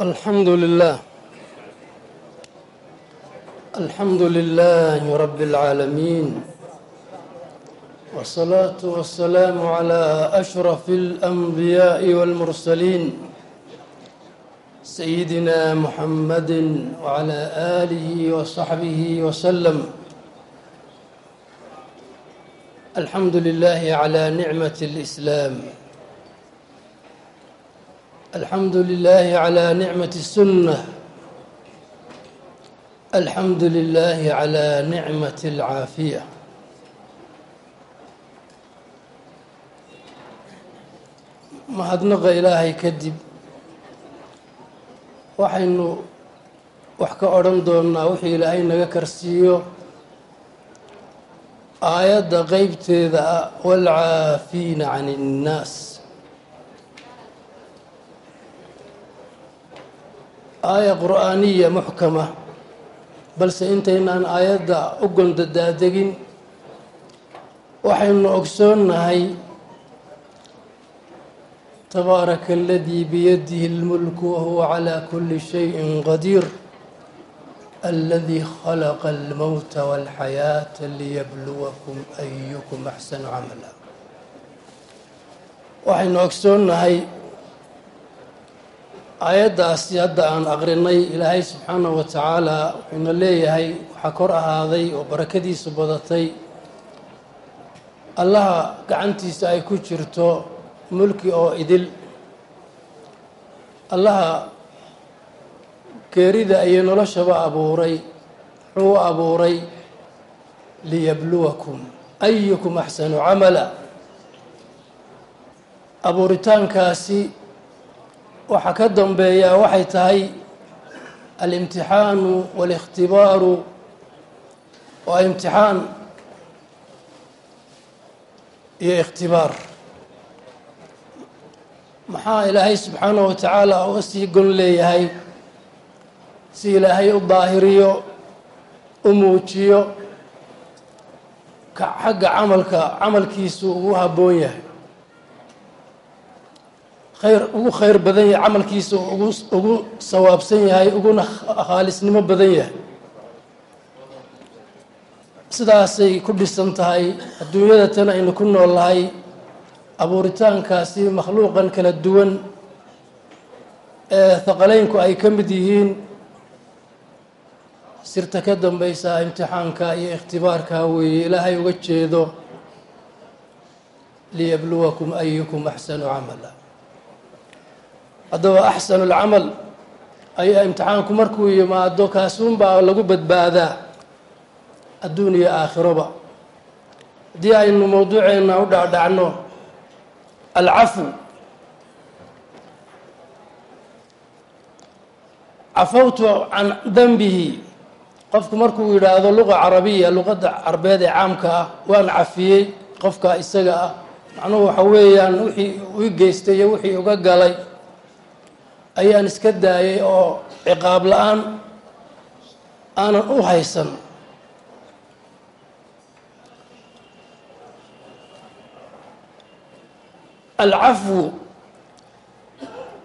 الحمد لله الحمد لله رب العالمين والصلاة والسلام على أشرف الأنبياء والمرسلين سيدنا محمد وعلى آله وصحبه وسلم الحمد لله على نعمة الإسلام الحمد لله على نعمة السنة الحمد لله على نعمة العافية mahadnaqa ilaahay kadib waxaynu wax ka odhan doonnaa wixii ilaahay naga karsiiyo aayadda qeybteeda ah waalcaafiina can innaas aaya qur'aaniya muxkama balse intaynaan aayadda u gondadaadegin waxaynu ogsoonnahay tabaaraka aladii biyadihi اlmulku wahuwa calaa kuli shayin qadiir aladii khalaqa almowta walxayaata liyabluwakum ayukum axsanu camala. Waxaynu ogsoonnahay aayaddaasi hadda aan aqrinay ilaahay subxaanahu wa tacaala wuxuuna leeyahay waxaa kor ahaaday oo barakadiisu badatay. Allaha gacantiisa ay ku jirto mulki oo idil. Allaha geerida iyo noloshaba abuuray wuxuu abuuray liyabluwakum ayukum axsanu camala. Abuuritaankaasi waxaa ka dambeeyaa waxay tahay alimtixaanu waاlاkhtibaaru waa imtixaan iyo ikhtibaar. Maxaa ilaahay subxaanahu wa tacaala uga sii gon leeyahay? Si ilaahay u daahiriyo u muujiyo xagga camalka camalkiisu ugu habboon yahay khayr ugu khayr badan yahay camalkiisa ugu ugu sawaabsan yahay uguna khaalisnimo badan yahay. Sidaasay ku dhisan tahay adduunyada tan aynu ku nool nahay abuuritaankaasi makhluuqan kala duwan ee haqaleynku ay ka mid yihiin sirta ka dambaysa imtixaanka iyo ikhtibaarka weeye ilaahay uga jeedo liyabluwakum ayukum axsanu camala haddaba axsanu lcamal ayaa imtixaanku markuu yimaado kaasuunbaa lagu badbaadaa adduun iyo aakhiroba haddii aynu mowduuceenna u dhacdhacno alcafu cafawtu can dembihi qofku markuu yidhaahdo luqa carabiya luqadda carbeed ee caamka ah waan cafiyey qofka isaga ah. Macnuhu waxa weeyaan wixii ii geystay iyo wixii uga galay ayaan iska daayay oo ciqaab la'aan aanan u haysan. Alcafwu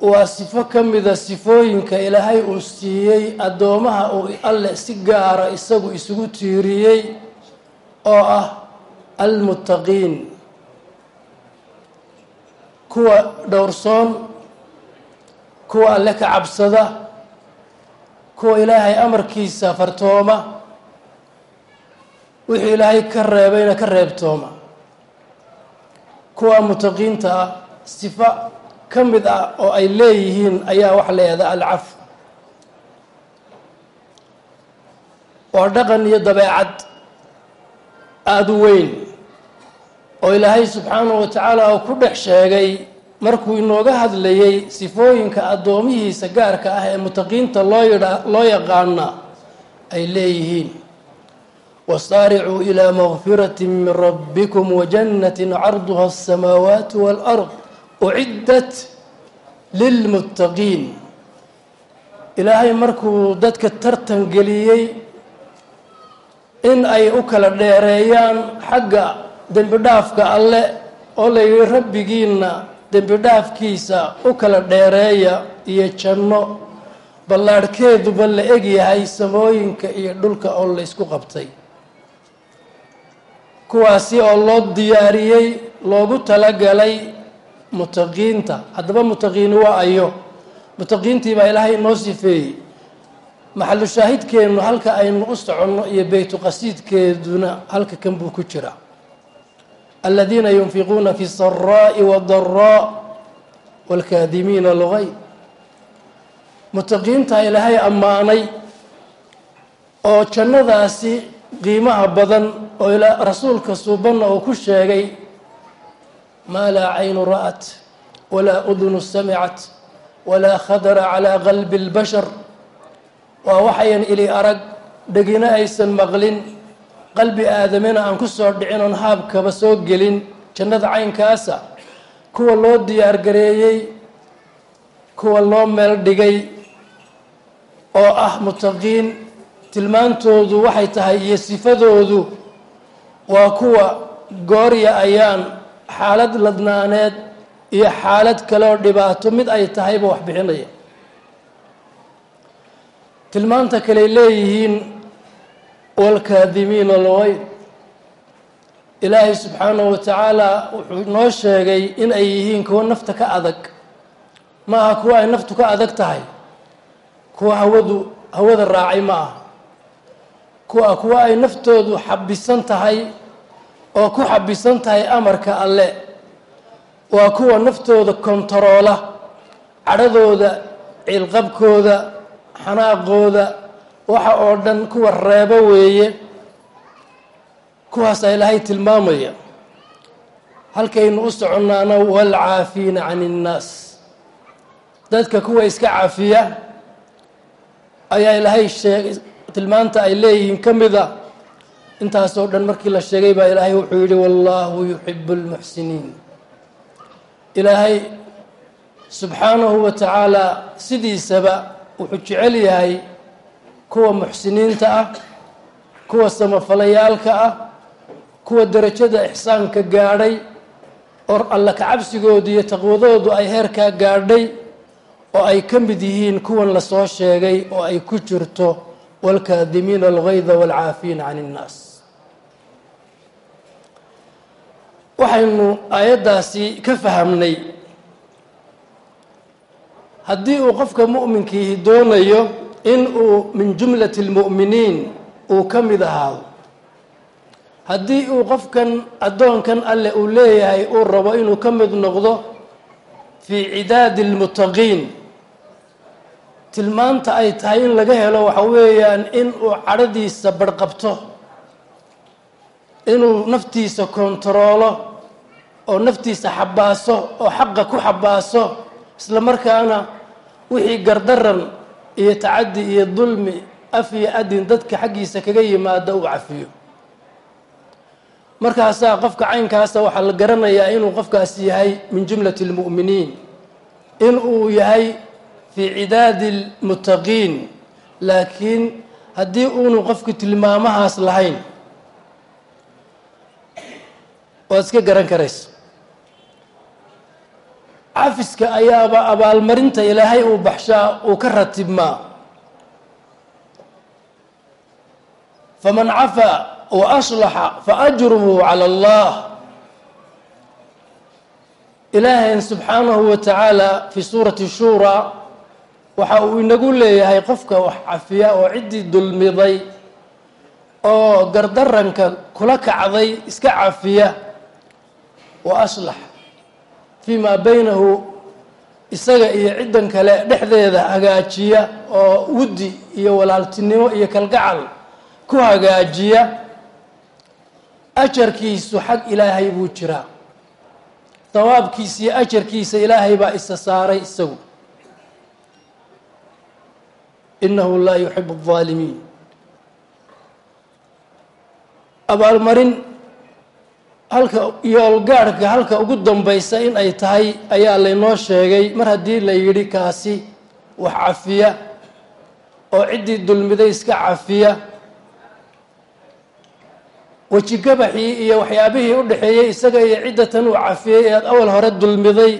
waa sifo ka mida sifooyinka ilaahay uu siiyey addoomaha uu alle si gaara isagu isugu tiiriyey oo ah almuttaqiin kuwa dhowrsoon kuwa alle ka cabsada kuwa ilaahay amarkiisa fartooma wixii ilaahay ka reebayna ka reebtooma. Kuwa mutaqiinta ah sifa ka mid ah oo ay leeyihiin ayaa waxa la yihahdaa alcafu waa dhaqan iyo dabeecad aada u weyn oo ilaahay subxaanahu wa tacaala uu ku dhex sheegay markuu inooga hadlayey sifooyinka addoomihiisa gaarka ah ee mutaqiinta loo yaqaana ay leeyihiin. Wasaaricuu ilaa makfirati min rabbikum wajannatin carduha asamaawaatu waalard uciddat lilmuttaqiin ilaahay markuu dadka tartan geliyey in ay u kala dheereeyaan xagga dembi dhaafka alle oo la yidhi rabbigiinna dembi dhaafkiisa u kala dheereeya iyo janno ballaadhkeeduba la eg yahay samooyinka iyo dhulka oo la ysku qabtay. Kuwaasi oo loo diyaariyey loogu talagalay mutaqiinta. Haddaba mutaqiini waa ayo. Mutaqiintii baa ilaahay inoo sifeeyey. Maxalu shaahidkeennu halka aynu u soconno iyo beytu qasiidkeeduna halka kan buu ku jira aladiina yunfiquuna fi saraa'i wadaraa waalkaadimiina algayb mutaqiinta ilaahay ammaanay oo jannadaasi qiimaha badan oo rasuulka suubanna uu ku sheegay maa laa caynu ra'at walaa udunu samicat walaa khadara calaa qalbi اlbashar waa waxayan ili arag dhegina aysan maqlin qalbi aadamina aan ku soo dhicin oon haabkaba soo gelin jannada caynkaasa kuwa loo diyaar gareeyey kuwa loo meel dhigay oo ah mutaqiin tilmaantoodu waxay tahay iyo sifadoodu waa kuwa goorya ayaan xaalad ladnaaneed iyo xaalad kaleoo dhibaato mid ay tahayba wax bixinaya. Tilmaanta kaley leeyihiin waalkaadimiina algayb ilaahay subxaanahu wa tacaala wuxuu noo sheegay in ay yihiin kuwo nafta ka adag. Ma aha kuwo ay naftu ka adag tahay. Kuwa hawadu hawada raacay ma aha. Kuwa kuwa ay naftoodu xabisan tahay oo ku xabisan tahay amarka alle. Waa kuwa naftooda kontaroola cadhadooda ciilqabkooda xanaaqooda waxa oo dhan kuwa reebo weeye kuwaasaa ilaahay tilmaamaya. Halkaynu u soconnaana waalcaafiina can innaas dadka kuwa iska cafiya ayaa ilaahay sheegay tilmaanta ay leeyihiin ka mid a. Intaasoo dhan markii la sheegay baa ilaahay wuxuu yidhi wallaahu yuxibu اlmuxsiniin ilaahay subxaanahu wa tacaala sidiisaba wuxuu jecel yahay kuwa muxsiniinta ah kuwa samafalayaalka ah kuwa derajada ixsaanka gaadhay oo alla kacabsigoodu iyo taqwadoodu ay heerkaa gaadhay oo ay ka mid yihiin kuwan la soo sheegay oo ay ku jirto waalkaadimiina algayda waalcaafiina can innaas waxaynu aayaddaasi ka fahamnay. Haddii uu qofka mu'minkiihi doonayo in uu min jumlati اlmu'miniin uu ka mid ahaado. Haddii uu qofkan addoonkan alleh uu leeyahay uu rabo inuu ka mid noqdo fii cidaadi اlmutaqiin tilmaanta ay tahay in laga helo waxa weeyaan in uu cadhadiisa barhqabto inuu naftiisa kontaroolo oo naftiisa xabaaso oo xaqa ku xabaaso isla markaana wixii gardaran iyo tacaddi iyo dulmi af iyo adin dadka xaggiisa kaga yimaada uu cafiyo. Markaasaa qofka caynkaasa waxaa la garanayaa inuu qofkaas yahay min jumlati اlmu'miniin in uu yahay fii cidaadi اlmutaqiin laakiin haddii uunu qofku tilmaamahaas lahayn waad iska garan karaysa cafiska ayaaba abaalmarinta ilaahay uu baxshaa uu ka ratibmaa. Faman cafaa wa aslaxa faajruhu cala allah. Ilaahayn subxaanahu wa tacaala fii suurati shuuraa waxa uu inagu leeyahay qofka wax cafiya oo ciddii dulmiday oo gardaranka kula kacday iska cafiya. Wa aslax fii maa baynahu isaga iyo ciddan kale dhexdeeda hagaajiya oo wuddi iyo walaaltinimo iyo kalgacal ku hagaajiya ajarkiisu xag ilaahay buu jiraa. Dawaabkiisa iyo ajarkiisa ilaahay baa isa saaray isagu. Innahu laa yuxibu اlظaalimiin abaalmarin halka yoolgaadhka halka ugu dambaysa in ay tahay ayaa laynoo sheegay. Mar haddii la yidhi kaasi wax cafiya oo ciddii dulmiday iska cafiya weji gabaxii iyo waxyaabihii u dhexeeyey isaga iyo ciddatan uu cafiyey ee awal hore dulmiday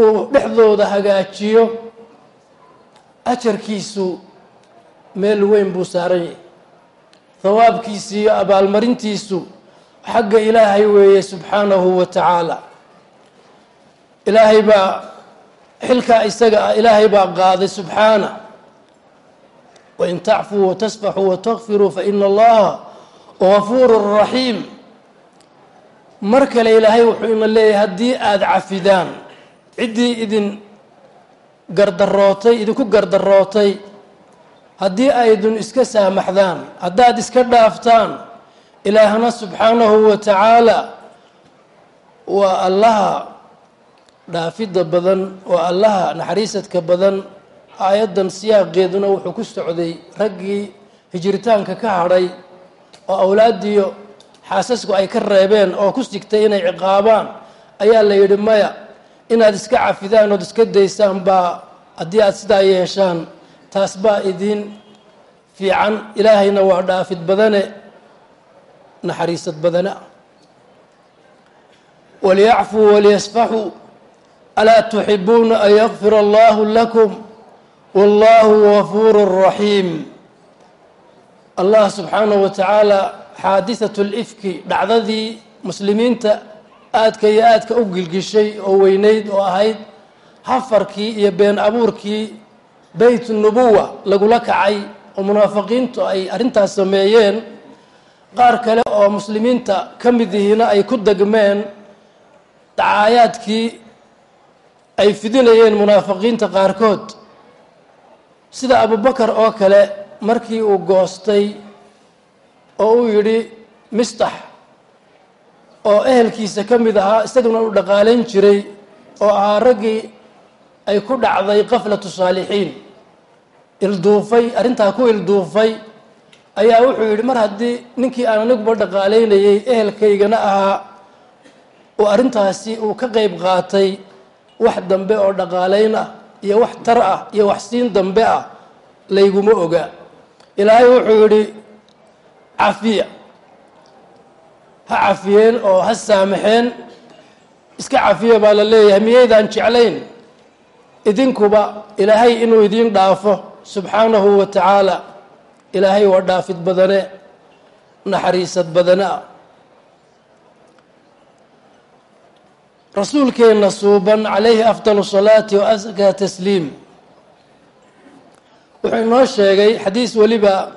uu dhexdooda hagaajiyo ajarkiisu meel weyn buu saaran yahay. Hawaabkiisi iyo abaalmarintiisu xagga ilaahay weeye subxaanahu wa tacaala. Ilaahay baa xilkaa isaga ah ilaahay baa qaaday subxaana. Wain tacfuu watasfaxuu watakfiruu faina allaha gafuuru raxiim. Mar kale ilaahay wuxuu ina leeyahay haddii aada cafidaan ciddii idin gardarootay idinku gardarootay haddii aydun iska saamaxdaan haddaad iska dhaaftaan ilaahna subxaanahu wa tacaala waa allaha dhaafidda badan waa allaha naxariisadka badan. Aayaddan siyaaqeeduna wuxuu ku socday raggii hijiritaanka ka hadhay oo awlaaddiyo xaasasku ay ka reebeen oo ku sigtay inay ciqaabaan. Ayaa la yidhi maya inaad iska cafidaan ood iska daysaan baa haddii aada sidaa yeeshaan taas baa idiin fiican. Ilaahayna waa dhaafid badane naxariisad badane ah waliyacfuu waliyasfaxuu alaa tuxibuuna an yakfira allahu lakum wallahu gafuuru raxiim. Allah subxaanahu wa tacaala xaadisatu lifki dhacdadii muslimiinta aadka iyo aadka u gilgishay oo weyneyd oo ahayd hafarkii iyo been abuurkii beyt nubuwa lagula kacay oo munaafiqiintu ay arrintaas sameeyeen qaar kale oo muslimiinta ka mid yihiina ay ku degmeen dacaayaadkii ay fidinayeen munaafiqiinta qaarkood. Sida abubakar oo kale markii uu goostay oo uu yidhi mistax oo ehelkiisa ka mid ahaa isaguna uu dhaqaalayn jiray oo ahaa raggii ay ku dhacday qaflatu saalixiin. Ilduufay arrintaa ku ilduufay ayaa wuxuu yidhi mar haddii ninkii aan aniguba dhaqaalaynayay ehelkaygana ahaa oo arrintaasi uu ka qayb qaatay wax dambe oo dhaqaalayn ah iyo wax tar ah iyo wax siin dambe ah layguma oga. Ilaahay wuxuu yidhi cafiya ha cafiyeen oo ha saamaxeen iska cafiya baa la leeyahay miyaydaan jeclayn? Idinkuba ilaahay inuu idiin dhaafo subxaanahu wa tacaala ilaahay waa dhaafid badane naxariisad badane ah rasuulkeenna suuban calayhi afdal salaati wa askaa tasliim. Wuxuu inoo sheegay xadiis weliba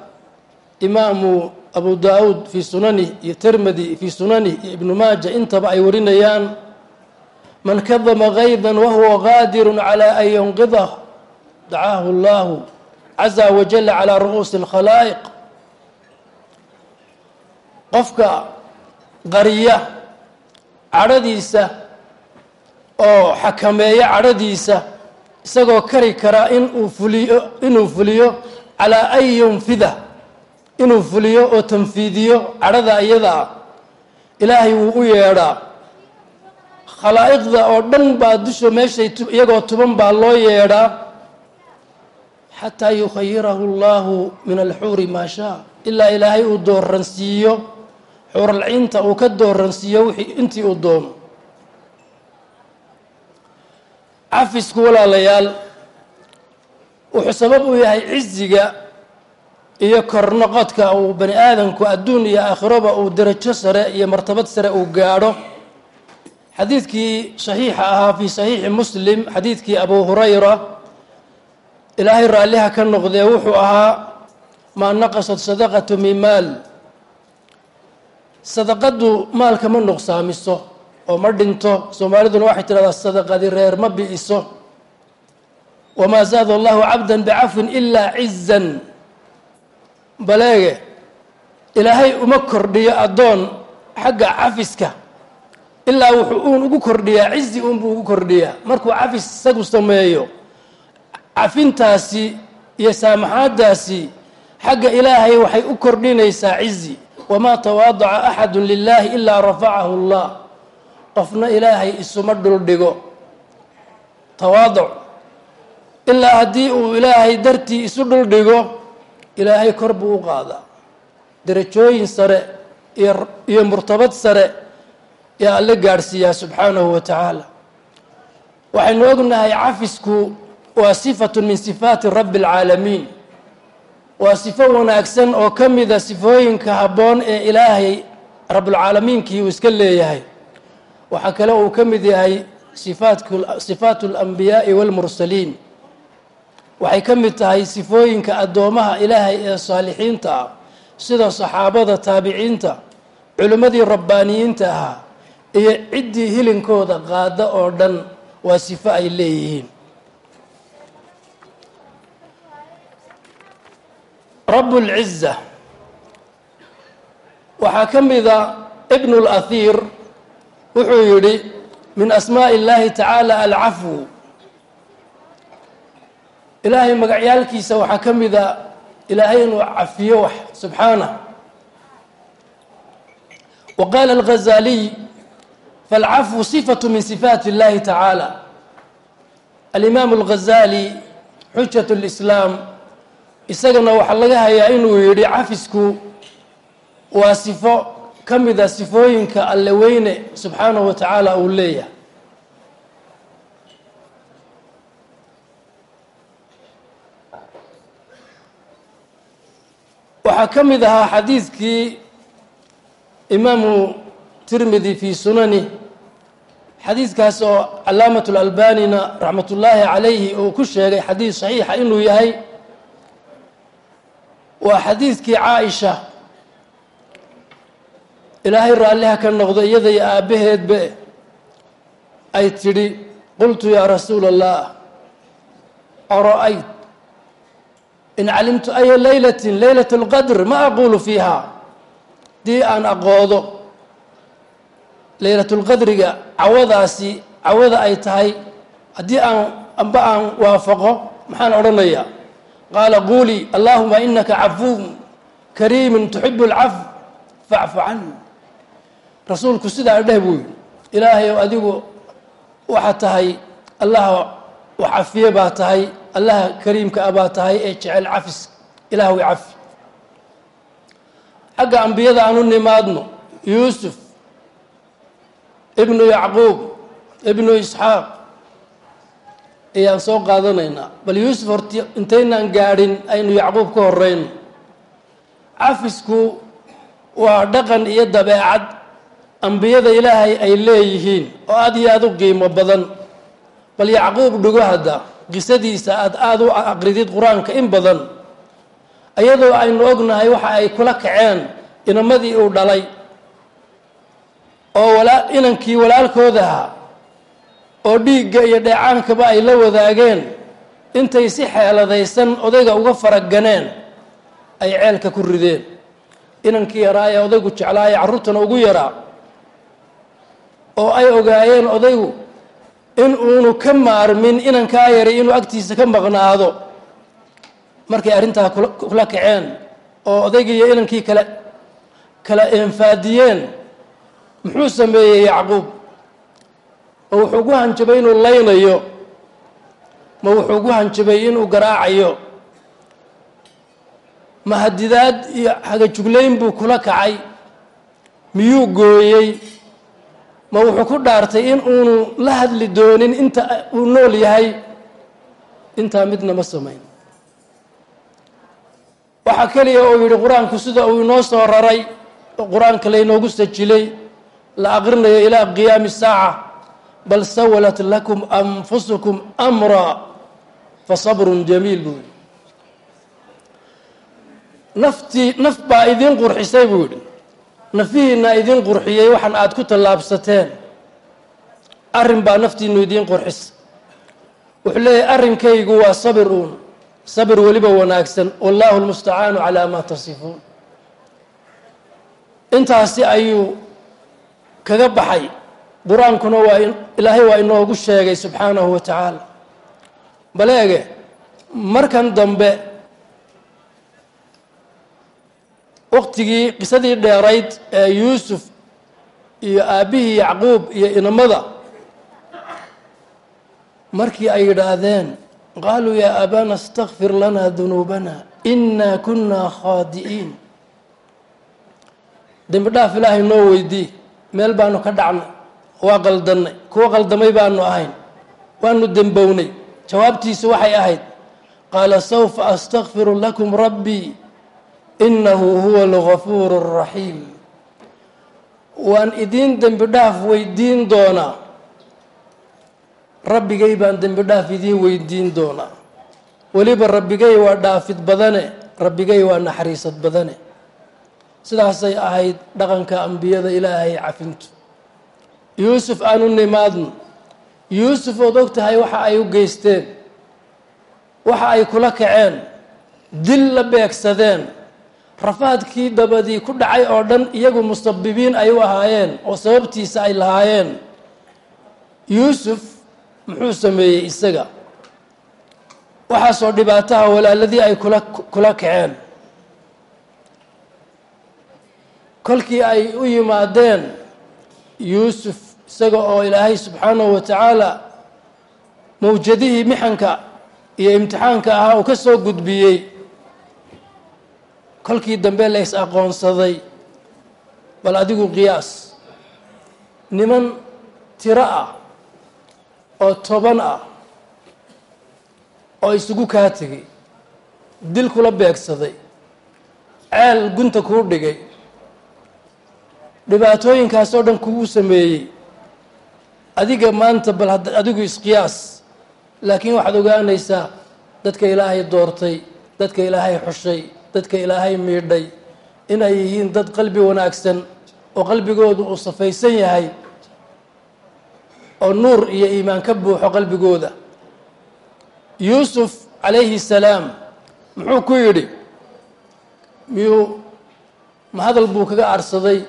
imaamu abu daauud fii sunanih iyo tirmidi fii sunanih iyo ibnu maaja intaba ay warinayaan man kadama gaydan wahuwa qaadirun calaa an yunqidah dacaahu allahu caza wajala calaa ru'uusi alkhalaa'iq qofka qariya cadhadiisa oo xakameeya cadhadiisa isagoo kari karaa inuu fuliyo inuu fuliyo calaa an yunfida inuu fuliyo oo tanfiidiyo cadhada iyada ah ilaahay wuu u yeedhaa khalaa'iqda oo dhan baa dusha meeshay iyagoo tuban baa loo yeedhaa xataa yukhayirahu allahu min alxuuri maa shaa ilaa ilaahay uu dooransiiyo xuuralciinta uu ka dooransiiyo wixii intii uu doono. Cafisku walaalayaal wuxuu sabab u yahay ciziga iyo kornoqodka uu bani aadamku adduun iyo aakhiroba uu derajo sare iyo martabad sare uu gaadho. Xadiidkii saxiixa ahaa fii saxiixi muslim xadiidkii abu hurayra ilaahay raalliha ka noqdee wuxuu ahaa maa naqasat sadaqatu min maal. Sadaqadu maalka ma nuqsaamiso oo ma dhinto. Soomaaliduna waxay tidhahdaa sadaqadi reer ma bi'iso. Wamaa zaada allahu cabdan bicafwin ilaa cizan baleege ilaahay uma kordhiyo addoon xagga cafiska. Ilaa wuxuu uun ugu kordhiyaa cizi uunbuu ugu kordhiyaa. Markuu cafis isagu sameeyo cafintaasi iyo saamaxaaddaasi xagga ilaahay waxay u kordhinaysaa cizi wamaa tawaadaca axadu lilaahi ilaa rafacahu allah qofna ilaahay isuma dhuldhigo tawaaduc. Ilaa haddii uu ilaahay dartii isu dhuldhigo ilaahay kor buu u qaadaa derajooyin sare iyo iyo murtabad sare yaa alle gaadhsiiyaa subxaanahu wa tacaala. Waxaynu ognahay cafisku waa sifatun min sifaati rabbi alcaalamiin. Waa sifo wanaagsan oo ka mida sifooyinka habboon ee ilaahay rabbulcaalamiinkii uu iska leeyahay. Waxaa kale uu ka mid yahay sifaatu alambiyaai walmursaliin waxay ka mid tahay sifooyinka addoomaha ilaahay ee saalixiinta ah sida saxaabada taabiciinta culimmadii rabbaaniyiinta ahaa iyo ciddii hilinkooda qaada oo dhan. Waa sifo ay leeyihiin rabb اlciza waxaa ka mida ibn اlأhiir wuxuu yidhi min asmaaءi اllahi tacaala alcafwu ilaahay magacyaalkiisa waxaa ka mida ilaahay inuu cafiyo wax subxaanah wa qaala alghazaliy falcafwu صifaة min sifaat اllahi tacaala alimaam اlghazali xujaة اlislaam isagana waxaa laga hayaa inuu yidhi cafisku waa sifo ka mida sifooyinka alle weyne subxaanahu wa tacaala uu leeyahay. Waxaa ka mid ahaa xadiidkii imaamu tirmidi fii sunani xadiidkaas oo calaamat lalbanina raxmat ullaahi calayhi uu ku sheegay xadiid saxiixa inuu yahay waa xadiidkii caaisha. Ilaahay raalliha ka noqdo iyada iyo aabbaheedbe ay tidhi qultu yaa rasuula allah ara-ayt in calimtu aya leylatin leylat اlqadr ma aqulu fiiha? Dii aan aqoodo. Leylatulqadriga cawadaasi cawada ay tahay haddii aan amba aan waafaqo maxaan odhanayaa qaala quulii allahuma inaka cafuun kariimun tuxibu اlcafw facfu can rasuulku sidaa dheh buu yidhi ilaahay ow adigu waxaa tahay allaha wax cafiye baa tahay allaha kariimka a baa tahay ee jecel cafis ilaah wi cafi xagga ambiyada aan nimaadno yuusuf ibnu yacquub ibnu isxaaq ayaan soo qaadanaynaa. Bal yuusuf horti intaynaan gaadhin aynu yacquub ka horeyno cafisku waa dhaqan iyo dabeecad ambiyada ilaahay ay leeyihiin oo aad iyo aada u qiimo badan. Bal yacquub dhigo hadda qisadiisa aad aada u aqridid qur'aanka in badan. Iyadoo aynu ognahay waxa ay kula kaceen inamadii uu dhalay. Oo walaa inankii walaalkooda ahaa oo dhiigga iyo dheecaankaba ay la wadaageen intay si xeeladaysan odayga uga faraganeen ay ceelka ku rideen. Inankii yaraa ee odaygu jeclaaye carruurtana ugu yaraa oo ay ogaayeen odaygu in uunu ka maarmin inankaa yari inuu agtiisa ka maqnaado. Markay arrintaa kula kaceen oo odaygii iyo inankii kale kala enfaadiyeen muxuu sameeyey yacquub ma wuxuu gu hanjabay inuu laynayo ma wuxuu gu hanjabay inuu garaacayo. Ma hadidaad iyo hagajuglayn buu kula kacay miyuu gooyey? Ma wuxuu ku dhaartay in uunu la hadli doonin inta uu nool yahay? Intaa midna ma samayn. Waxaa keliya uu yidhi qur'aanku sida uu inoo soo raray oo qur'aanka laynoogu sajilay la aqrinayo ilaa qiyaami saaca bal sawalat lakum anfusukum amra fasabrun jamiil buu yidhi. Naf baa idiin qurxisay buu yidhi. Nafihiina idiin qurxiyey waxaan aada ku tallaabsateen. Arrin baa naftiinu idiin qurxisa wuxuu leeyahay arrinkaygu waa sabir uun. Sabir weliba wanaagsan. Wallahu lmustacaanu calaa maa tasifuun. Intaasi ayuu kaga baxay qur'aankuna waa ilaahay waa inoogu sheegay subxaanahu wa tacaala. Baleege markan dambe waqtigii qisadii dheerayd ee yuusuf iyo aabbihii yacquub iyo inamada markii ay yidhaahdeen qaaluu yaa aabana astakfir lanaa dunuubana inaa kunaa khaadi'iin. Dembi dhaaf ilaahay noo weydii meel baanu ka dhacnay waa qaldannay kuwo qaldamay baanu ahayn. Waanu dembownay jawaabtiisu waxay ahayd qaala sawfa astakfiru lakum rabbii inahu huwa algafuuru اraxiim waan idiin dembi dhaaf weydiin doonaa. Rabbigay baan dembi dhaaf idiin weydiin doonaa. Weliba rabbigay waa dhaafid badane rabbigay waa naxariisad badane. Sidaasay ahayd dhaqanka ambiyada ilaahay cafintu yuusuf aan u nimaadno. yuusuf ood og tahay waxa ay u geysteen. waxa ay kula kaceen. dil la beegsadeen. rafaadkii dabadii ku dhacay oo dhan iyagu musabibiin ay u ahaayeen oo sababtiisa ay lahaayeen. yuusuf muxuu sameeyey isaga. waxaasoo dhibaataha walaaladii ay kula kula kaceen. kolkii ay u yimaadeen yuusuf isaga oo ilaahay subxaanahu wa tacaala mawjadihii mixanka iyo imtixaanka ahaa uu ka soo gudbiyey. Kolkii dambe la is aqoonsaday. Bal adigu qiyaas. Niman tiro ah oo toban ah oo isugu kaa tegay dil kula beegsaday ceel gunta kuu dhigay dhibaatooyinkaas oo dhan kugu sameeyey adiga maanta bal adigu isqiyaas laakiin waxaad ogaanaysaa dadka ilaahay doortay dadka ilaahay xushay dadka ilaahay miidhay inay yihiin dad qalbi wanaagsan oo qalbigoodu uu safaysan yahay oo nuur iyo iimaan ka buuxo qalbigooda. Yuusuf calayhi salaam muxuu ku yidhi miyuu ma hadal buu kaga aarsaday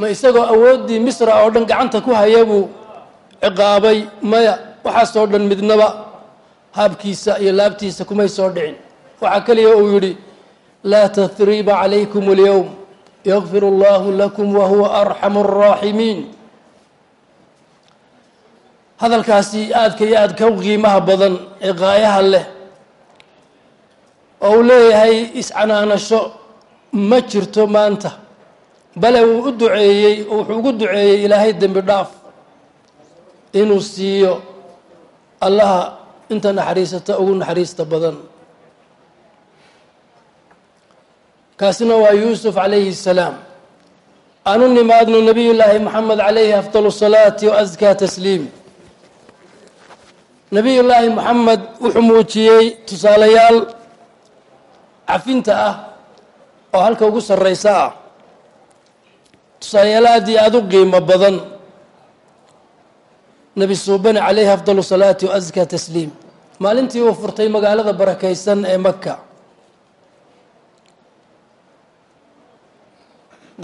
ma isagoo awooddii misra oo dhan gacanta ku haya buu ciqaabay maya waxaasoo dhan midnaba haabkiisa iyo laabtiisa kumay soo dhicin waxaa keliya uu yidhi laa tahriiba calaykum اlyowm yakfir اllahu lakum wahuwa arxamu الraaximiin hadalkaasi aadka iyo aadka u qiimaha badan ee qaayaha leh oo uu leeyahay iscanaanasho ma jirto maanta bale wuu u duceeyey wuxuu ugu duceeyey ilaahay dembi dhaaf. Inuu siiyo allaha inta naxariisata ugu naxariista badan. Kaasina waa yuusuf calayhi الsalaam aanu nimaadno nabiy llaahi maxamed calayhi afdal salaati waaskaa tasliim. Nabiy llaahi maxamed wuxuu muujiyey tusaalayaal cafinta ah oo halka ugu sarraysa ah tusaalayaal aad iyo aada u qiimo badan. Nebi suubani calayhi afdal salaati waaskaa tasliim. Maalintii uu furtay magaalada barakaysan ee maka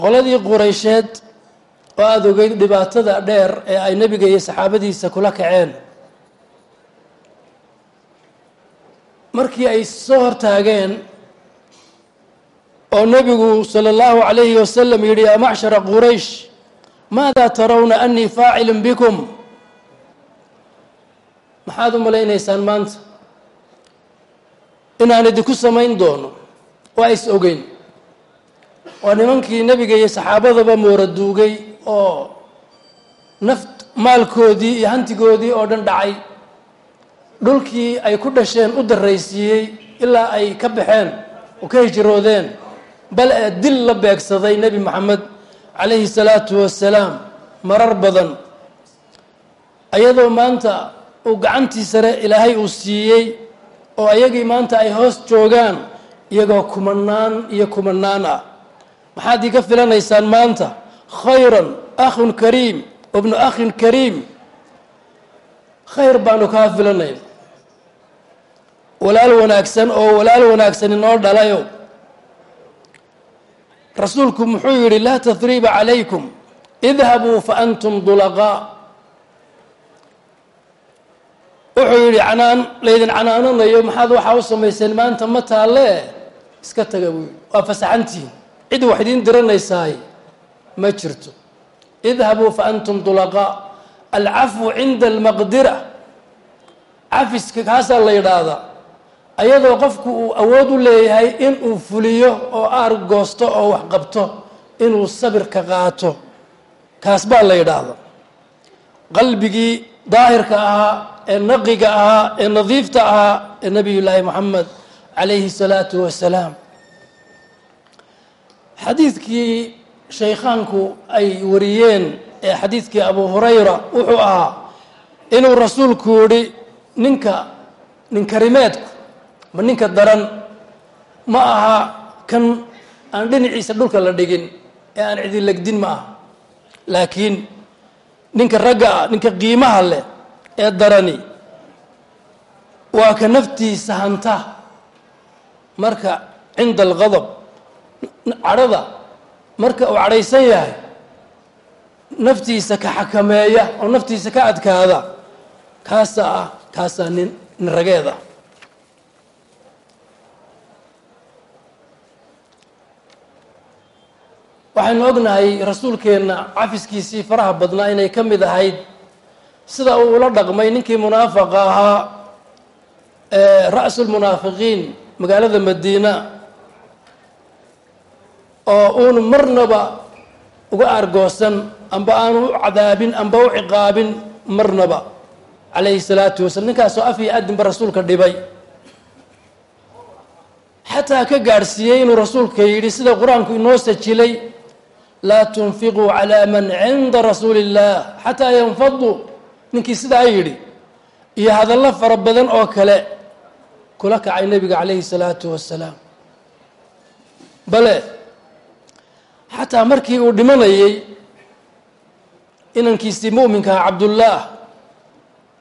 qoladii quraysheed oo aada ogeyd dhibaatada dheer ee ay nebiga iyo saxaabadiisa kula kaceen. Markii ay soo hortaageen oo nebigu sala allahu calayhi wasalam yidhi yaa macshara quraysh maadaa tarawna annii faacilun bikum? Maxaad u malaynaysaan maanta? Inaan idinku samayn doono waa is ogeyn. Waa nimankii nebiga iyo saxaabadaba moora duugay oo naft maalkoodii iyo hantigoodii oo dhan dhacay. Dhulkii ay ku dhasheen u daraysiiyey ilaa ay ka baxeen oo ka hijroodeen bal ee dil la beegsaday nebi moxamed calayhi salaatu wasalaam marar badan. Ayadoo maanta uu gacantii sare ilaahay uu siiyey oo ayagii maanta ay hoos joogaan iyagoo kumanaan iyo kumanaan ah. Maxaad iga filanaysaan maanta khayran akhun kariim wabnu akhin kariim. Khayr baanu kaa filanayn walaal wanaagsan oo walaal wanaagsan inoo dhalayo rasuulku muxuu yidhi laa tahriiba calaykum idhabuu fa antum dulaqaa wuxuu yidhi canaan laydin canaananayo maxaad waxaa u samayseen? Maanta ma taalle. Iska taga buu yidhi waa fasaxantihin cid wax idiin diranaysaay ma jirto. Idhabuu fa antum dulaqaa alcafwu cinda almaqdira. Cafiska kaasaa la yidhaahdaa ayadoo qofku uu awood u leeyahay in uu fuliyo oo aar goosto oo wax qabto inuu sabirka qaato. Kaas baa la yidhaahda qalbigii daahirka ahaa ee naqiga ahaa ee nadiifta ahaa ee nabiy llaahi moxamed calayhi salaatu wasalaam xadiidkii shaykhaanku ay wariyeen ee xadiidkii abu hurayra wuxuu ahaa inuu rasuulku yihi ninka ninkarimeedku ma ninka daran ma aha kan aan dhinaciisa dhulka la dhigin ee aan cidi legdin ma aha. Laakiin ninka ragga ah ninka qiimaha leh ee darani waa ka naftiisa hanta. Marka cinda alqadab cadhada marka uu cadhaysan yahay naftiisa ka xakameeya oo naftiisa ka adkaada kaasaa ah kaasaa nin nin rageeda waxaynu ognahay rasuulkeenna cafiskiisii faraha badnaa inay ka mid ahayd. Sida uu ula dhaqmay ninkii munaafaqa ahaa ra'sulmunaafiqiin magaalada madiina oo uunu marnaba uga argoosan amba aanu u cadaabin amba u ciqaabin marnaba calayhi salaatu wasalam ninkaasoo af iyo adinba rasuulka dhibay. Xataa ka gaadhsiiyey inuu rasuulka yidhi sida qur'aanku inoo sajilay laa tunfiquu calaa man cinda rasuuli illaah xataa yanfaduu ninkii sidaa yidhi. Iyo hadallo fara badan oo kale kula kacay nebiga calayhi salaatu wasalaam bale xataa markii uu dhimanayey inankiisii mu'minkaha cabdullaah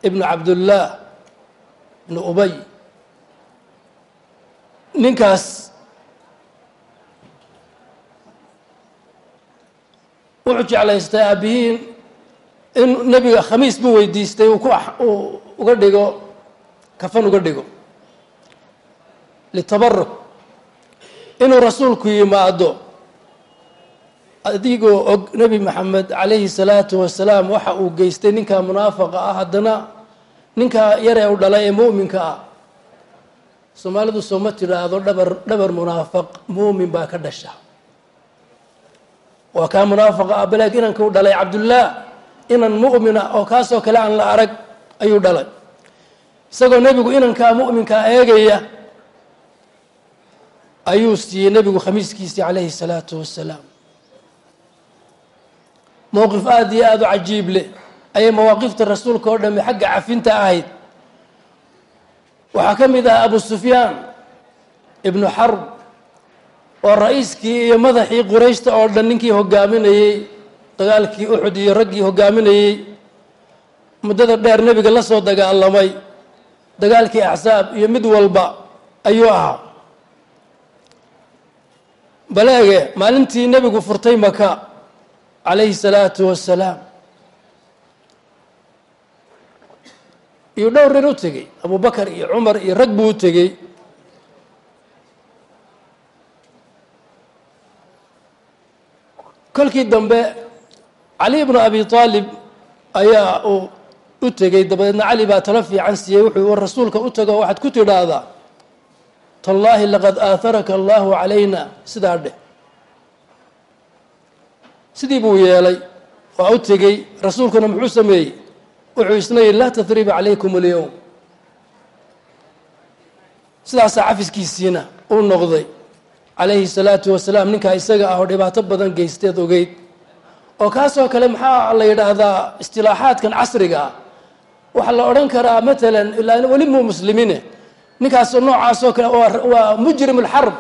ibnu cabdullaah ibnu ubay ninkaas wuxuu jeclaystay aabihiin. In nebiga khamiis buu weydiistay uu ku uu uga dhigo kafan uga dhigo. Litabaruk inuu rasuulku yimaado. Adigoo og nebi maxamed calayhi salaatu wasalaam waxa uu geystay ninkaa munaafaqa ah haddana ninkaa yar ee u dhalay ee mu'minka ah. Soomaalidu sooma tidhaahdo dhabar dhabar munaafaq muumin baa ka dhasha waa kaa munaafaqa ah balaag inanka u dhalay cabdullaah inan mu'mina oo kaasoo kale aan la arag ayuu dhalay. Isagoo nebigu inankaa mu'minkaa eegaya ayuu siiyey nebigu khamiiskiisii calayhi salaatu wasalaam mowqif aada iyo aada u cajiib leh. Ayay mawaaqifta rasuulka oo dhami xagga cafinta ahayd. Waxaa ka mid ah abu sufyaan ibnu xarb oo ra'iiskii iyo madaxii qurayshta oo dhan ninkii hogaaminayey dagaalkii uxud iyo raggii hogaaminayey muddada dheer nebiga la soo dagaalamay. Dagaalkii axsaab iyo mid walba ayuu ahaa. Baleege maalintii nebigu furtay maka calayhi salaatu wasalaam iyo dhowr nin u tegey abubakar iyo cumar iyo rag buu u tegey kolkii dambe cali ibnu abi aalib ayaa uu u tegey dabadeedna cali baa talo fiican siiyey wuxuu rasuulka u tago waxaad ku tidhaahdaa tallaahi laqad aaharaka allahu calayna sidaa dheh sidii buu yeelay waa u tegey rasuulkuna muxuu sameeyey wuxuu isna yidhi laa tadriba calaykum alyowm sidaasaa cafiskiisiina uu noqday calayhi salaatu wasalaam ninkaa isaga ah dhibaato badan geysteed ogeyd. Oo kaasoo kale maxaa la yidhaahdaa istilaaxaadkan casriga ah? Waxaa la odhan karaa matalan ilaa weli muu muslimine. Ninkaasoo noocaasoo kale waa mujrim alxarb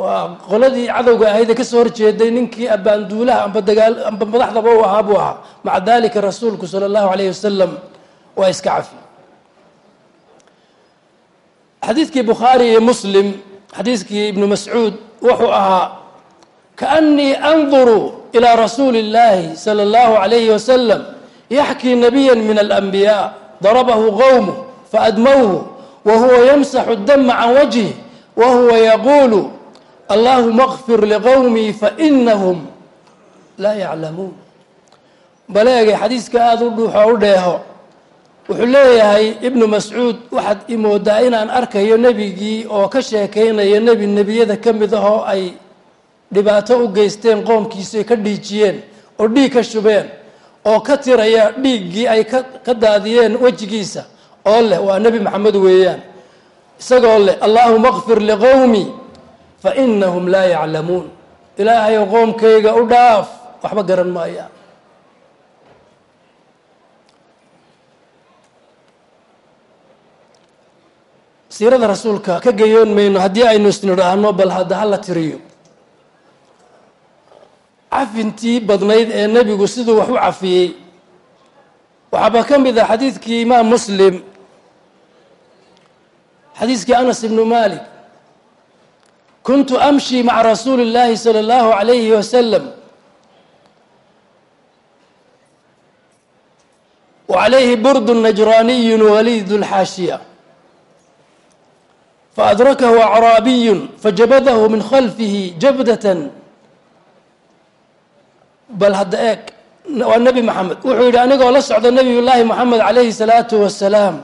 waa qoladii cadowga ahayd ee ka soo horjeeday ninkii abaanduulaha amba dagaal amba madaxdaba u ahaa buu ahaa. Maca dalika rasuulku sala allahu alayhi wasalam waa iska cafi. Xadiidkii bukhaari iyo muslim xadiidkii ibnu mascuud wuxuu ahaa kaأnii anduru ilى rasuuli اllahi salى اllahu عalayhi wasalam yaxkii nabiya min alanbiyaa darabahu qowmu faadmowhu wa huwa yamsaxu dama can wajhi wa huwa yaquulu allahuma اkfir liqowmii fainahum laa yaclamuun baleegay xadiiska aada u dhuuxo u dheeho wuxuu leeyahay ibnu mascuud waxaad imoodaa inaan arkayo nebigii oo ka sheekaynaya nebi nebiyada ka mid ah oo ay dhibaato u geysteen qoomkiisu ay ka dhiijiyeen oo dhiig ka shubeen oo ka tiraya dhiiggii ay ka daadiyeen wejigiisa oo leh waa nebi maxamed weeyaan isagoo leh allaahuma kfir liqowmi fa inahum laa yaclamuun. Ilaahayow qoomkayga u dhaaf waxba garan maayaan siirada rasuulka ka gayoon mayno haddii aynu isnidhaahno bal hadda hala tiriyo cafintii badnayd ee nebigu siduu wax u cafiyey waxaaba ka mid ah xadiidkii imaam muslim xadiiskii anas ibnu malik kuntu amshi maca rasuuli اllahi salى اllahu عalayhi wasalam وعalayhi burdu najraniyu waliid اlxaashiya faadrakahu acraabiyu fajabadahu min khalfihi jabdaة bal hadda eeg waa nebi maxamed wuxuu yidhi anigoo la socda nebiy llaahi moxamed calayhi salaatu wasalaam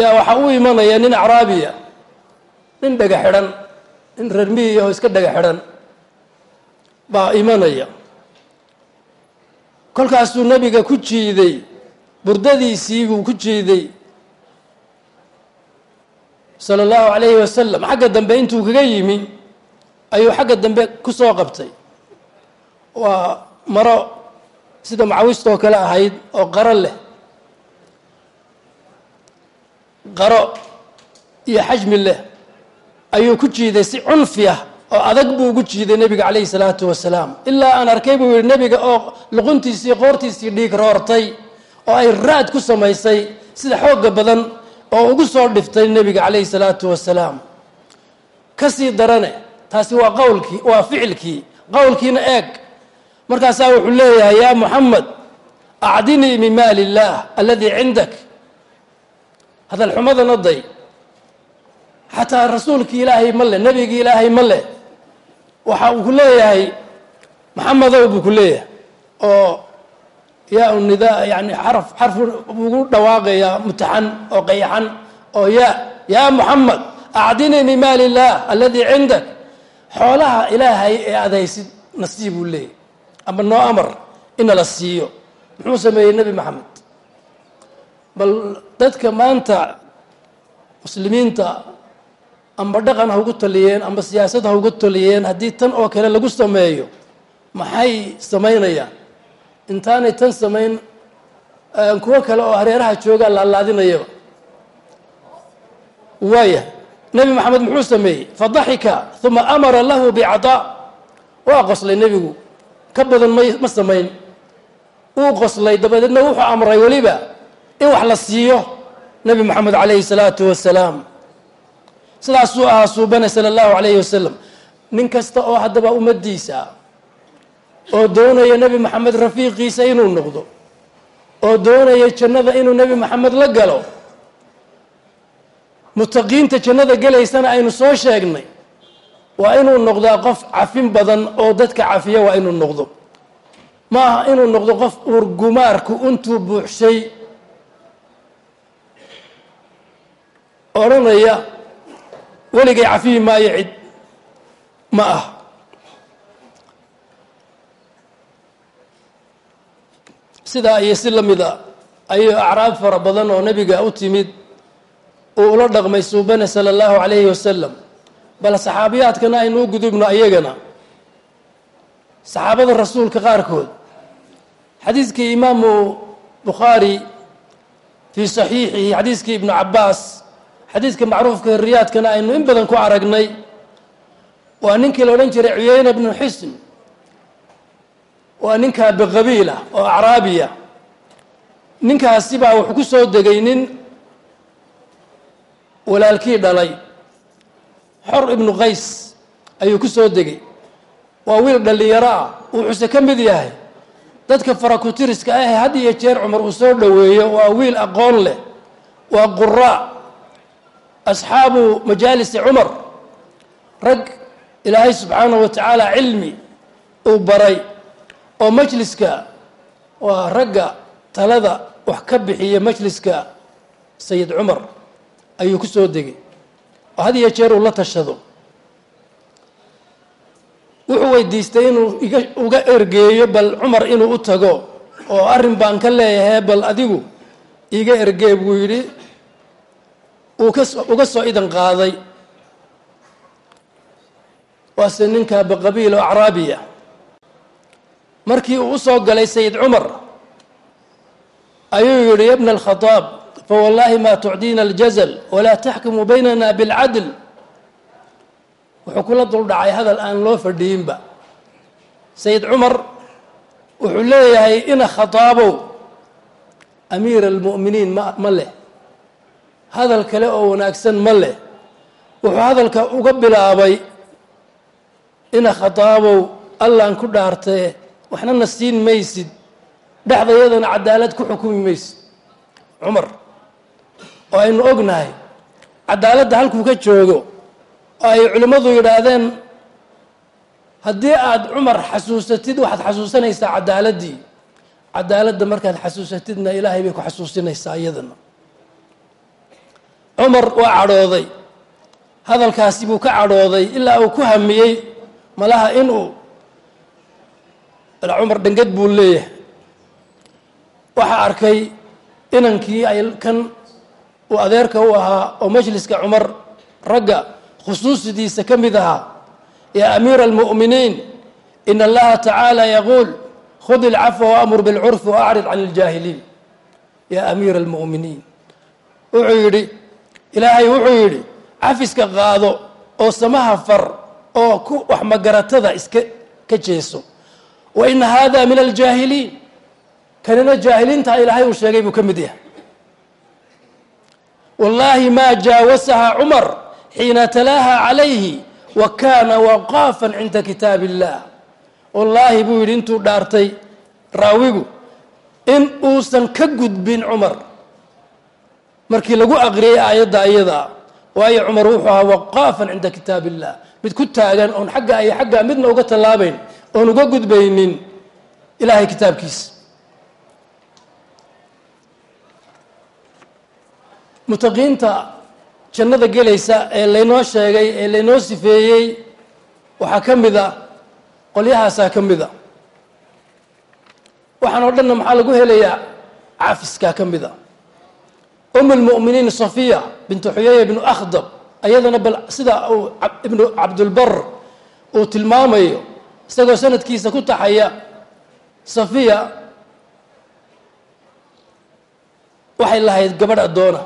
yaa waxaa u imanaya nin acraabiya nin dhega xidhan nin reer miyiya oo iska dhega xidhan baa imanaya kolkaasuu nebiga ku jiiday burdadiisii buu ku jiiday sala allahu calayhi wasalam xagga dambe intuu kaga yimi ayuu xagga dambe ku soo qabtay. Waa maro sida macawistoo kale ahayd oo qaro leh. Qaro iyo xajmi leh ayuu ku jiiday si cunfi ah oo adag buu ugu jiiday nebiga calayhi salaatu wasalaam. Ilaa aan arkay buu yihi nebiga oo luquntiisii qoortiisii dhiig roortay oo ay raad ku samaysay sida xoogga badan oo ugu soo dhiftay nebiga calayhi salaatu wasalaam. Ka sii darane taasi waa qowlkii waa ficilkii qowlkiina eeg. Markaasaa wuxuu leeyahay yaa muxamed acdinii min maali illaah aladii cindak hadal xumadana day xataa rasuulkii ilaahay ma leh nebigii ilaahay ma leh waxa uu ku leeyahay maxamedow buu ku leeyahay oo yaa nidaa yani xaraf xarfu ugu dhawaaqayaa mutaxan oo qayaxan oo ya yaa muxamed acdinii min maali illaah aladii cindak. Xoolaha ilaahay ee adaysid nasiib buu leeyahy ama noo amar ina la siiyo. Muxuu sameeyey nebi maxamed bal dadka maanta muslimiinta amba dhaqan ha ugu taliyeen amba siyaasad ha ugu taliyeen haddii tan oo kale lagu sameeyo maxay samaynayaan intaanay tan samayn kuwo kale oo hareeraha joogaa laalaadinayaba waaya nebi maxamed muxuu sameeyey? Fadaxika uma amara lahu bicdaa waa qoslay nebigu. Ka badan ma ma samayn. Wuu qoslay dabadeedna wuxuu amray weliba in wax la siiyo nebi moxamed calayhi salaatu wasalaam sidaasuu ahaa suubane sala allahu calayhi wasalam nin kasta oo haddaba ummaddiisa oo doonaya nebi maxamed rafiiqiisa inuu noqdo oo doonaya jannada inuu nebi maxamed la galo. Mutaqiinta jannada gelaysana aynu soo sheegnay waa inuu noqdaa qof cafin badan oo dadka cafiya waa inuu noqdo. Ma aha inuu noqdo qof uurgumaarku intuu buuxshay. Odhanaya weligay cafiyi maayo cid. Ma ah sidaa iyo si la mida ayuu acraab fara badan oo nebiga u timid uu ula dhaqmay suubane sala allahu calayhi wasalam bal saxaabiyaadkana aynu u gudubno ayagana saxaabada rasuulka qaarkood. Xadiidkii imaamu bukhaari fii saxiixihi xadiiskii ibnu cabaas xadiidka macruufka riyaadkana aynu in badan ku aragnay. Waa ninkii la odhan jiray cuyeyna bnu xisn waa ninkaa biqabiila oo acraabiya. Ninkaasi baa wuxuu ku soo degay nin walaalkii dhalay. Xor ibnu qays ayuu ku soo degay. Waa wiil dhallinyaro ah. Wuxuuse ka mid yahay dadka farakutiriska ah had iyo jeer cumar uu soo dhoweeyo. Waa wiil aqoon leh. Waa quraa asxaabu majaalisi cumar. Rag ilaahay subxaanahu wa tacaala cilmi uu baray oo majliska waa ragga talada wax ka bixiya majliska sayid cumar ayuu ku soo degay. Oo had iyo jeer uu la tashado. Wuxuu weydiistay inuu uga ergeeyo bal cumar inuu u tago oo arrin baan ka leeyahay bal adigu iga ergee buu yidhi uga soo idan qaaday. Waase ninka baqabiil oo acraabiya markii uu u soo galay sayid cumar ayuu yidhi ya bna alkhadaab fawallaahi ma tucdiina aljazal walaa taxkumu baynana bilcadl wuxuu kula duldhacay hadal aan loo fadhiinba. Sayid cumar wuxuu leeyahay ina khadaabow amiira almu'miniin ma ma leh. Hadal kale oo wanaagsan ma leh. Wuxuu hadalka uga bilaabay ina khadaabow allaan ku dhaartee waxna na siin maysid. Dhexdayadana cadaalad ku xukumi maysid. Cumar oo aynu ognahay cadaaladda halkuu ka joogo oo ay culimmadu yidhaahdeen haddii aada cumar xasuusatid waxaad xasuusanaysaa cadaaladdii cadaaladda markaad xasuusatidna ilaahay bay ku xasuusinaysaa iyadana cumar waa cadhooday. Hadalkaasi buu ka cadhooday. Ilaa uu ku hamiyey malaha inuu cumar dhangad buu leeyahay. Waxaa arkay inankii ay kan uu adeerka u ahaa oo majliska cumar ragga khusuusidiisa ka mid ahaa yaa amiira almu'miniin in allaha tacaala yaquul khud ilcafwa waamur bilcurfi waacrid can iljaahiliin yaa amiira almu'miniin wuxuu yidhi ilaahay wuxuu yidhi cafiska qaado oo samaha far oo ku wax magaratada iska ka jeeso ina hada min aljaahiliin kanina jaahiliintaa ilaahay uu sheegay buu ka mid yahay wallaahi ma jaawasaha cumar xiina talaaha calayhi wa kaana waqaafan cinda kitaab illah wallaahi buu yidhi intuu dhaartay raawigu in uusan ka gudbin cumar markii lagu aqriyay aayadda ayadaa waayo cumar wuxuu ahaa waqaafan cinda kitaab illah mid ku taagan oon xagga ay xaggaa uga tallaabayn oon uga gudbaynin ilaahay kitaabkiisa mutaqiinta jannada gelaysa ee laynoo sheegay ee laynoo sifeeyey waxaa ka mid a qolyahaasaa ka mid a. Waxaan oo dhanna maxaa lagu helayaa? Cafiskaa ka mid a. Um اlmu'miniin safiya bintu xuyaya ibnu akhdab ayadana bal sida uu ibnu cabdulbar uu tilmaamayo isagoo sanadkiisa ku taxaya safiya waxay lahayd gabadh addoona.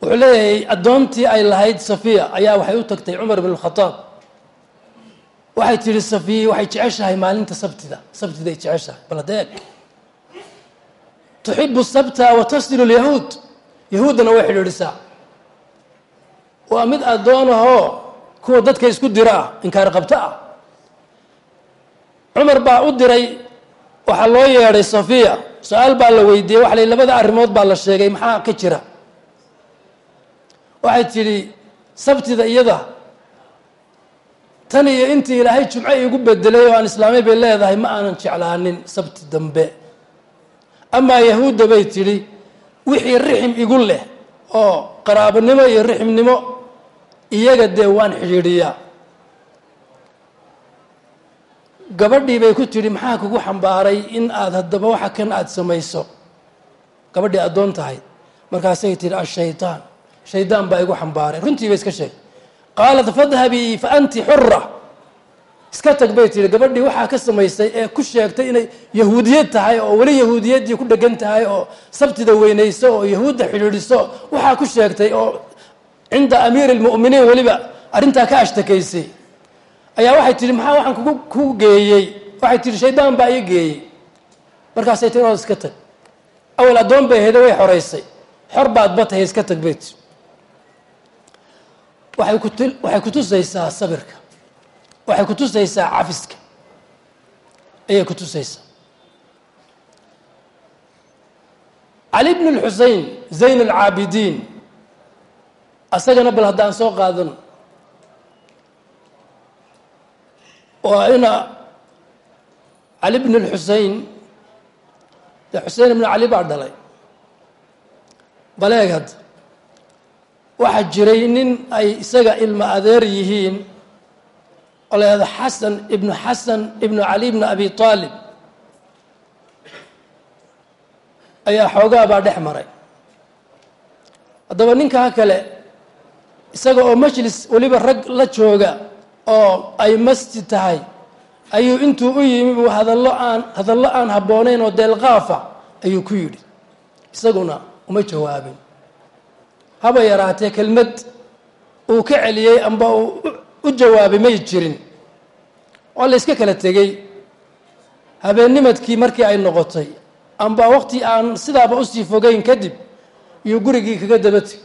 Wuxuu leeyahay addoontii ay lahayd safiya. Ayaa waxay u tagtay cumar bn اlkhadaab waxay tihi safiya waxay jeceshahay maalinta sabtida. Sabtiday jeceshahay bal adeeg tuxibu sabta wa tasilu lyahuud yahuuddana way xidhiidhisaa. Waa mid addoonahoo kuwa dadka isku dira ah inkaar qabto ah. Cumar baa u diray waxaa loo yeedhay safiya. Su'aal baa la weydiiyey waxa la labada arrimood baa la sheegay maxaa ka jira? Waxay tidhi sabtida iyada tan iyo intii ilaahay jumco iigu bedelay oo aan islaamay bay leedahay ma aanan jeclaanin sabti dambe. Amaa yahuudda bay tidhi wixii rixim igu leh oo qaraabonimo iyo riximnimo iyaga dee waan xidhiidhiyaa. Gabadhii bay ku tidhi maxaa kugu xambaaray in aad haddaba waxa kan aada samayso? Gabadhii addoon tahay. Markaasay tidhi ashaytaan shaydaan baa igu xambaaray. Runtii bay iska sheegay qaalat fadhabii fa anti xura iska tag bay tihi gabadhii waxaa ka samaysay ee ku sheegtay inay yahuudiyad tahay oo weli yahuudiyaddii ku dhegan tahay oo sabtida weynayso oo yahuudda xidhiidhiso waxaa ku sheegtay oo cinda amiiri lmu'miniin weliba arrintaa ka ashtakaysay ayaa waxay tihi maxaa waxaan kugu kugu geeyey? Waxay tihi shaydaan baa ii geeyey. Markaasay tii ood iska tag. Awal addoon bay ahayda way xoraysay xor baad batahay iska tag bay tii waxay kutu waxay kutusaysaa sabirka. Waxay kutusaysaa cafiska. Ayay kutusaysaa cali bn اlxusein zayn اlcaabidiin asagana bal haddaan soo qaadano waa ina cali bn اlxusein dee xusein ibn cali baa dhalay. Baleeg hadda waxaa jiray nin ay isaga ilma adeer yihiin oo la yahdo xasan ibnu xasan ibnu cali ibnu abi aalib ayaa xoogaa baa dhex maray. Haddaba ninkaa kale isaga oo majlis weliba rag la jooga oo ay masjid tahay ayuu intuu u yimi hadallo aan hadallo aan habboonayn oo deelqaafa ayuu ku yidhi. Isaguna uma jawaabin. Haba yaraatee kelmad uu ka celiyey amba uu u jawaabay may jirin. Oo la yska kala tegey. Habeennimadkii markii ay noqotay amba waqti aan sidaaba u sii fogeyn kadib iyuu gurigii kaga daba tegey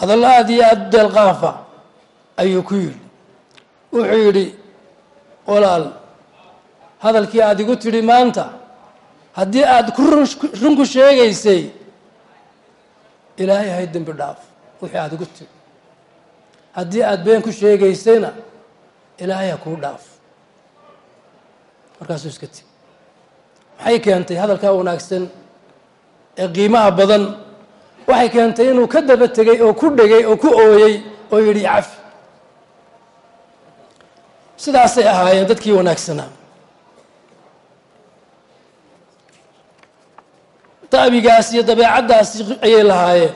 hadallo aada iyo aada deelqaafa ayuu ku yidhi. Wuxuu yidhi walaal hadalkii aada igu tidhi maanta haddii aada ku run ku sheegaysay ilaahay hay dembi dhaaf wixii aada igu tidhi. Haddii aada been ku sheegaysayna ilaahay ha kuu dhaaf. Markaasuu iska tegi maxay keentay hadalkaa wanaagsan ee qiimaha badan waxay keentay inuu ka daba tegey oo ku dhegay oo ku ooyey oo yidhi cafi sidaasay ahaayeen dadkii wanaagsanaa da'bigaas iyo dabeecaddaasi ayay lahaayeen.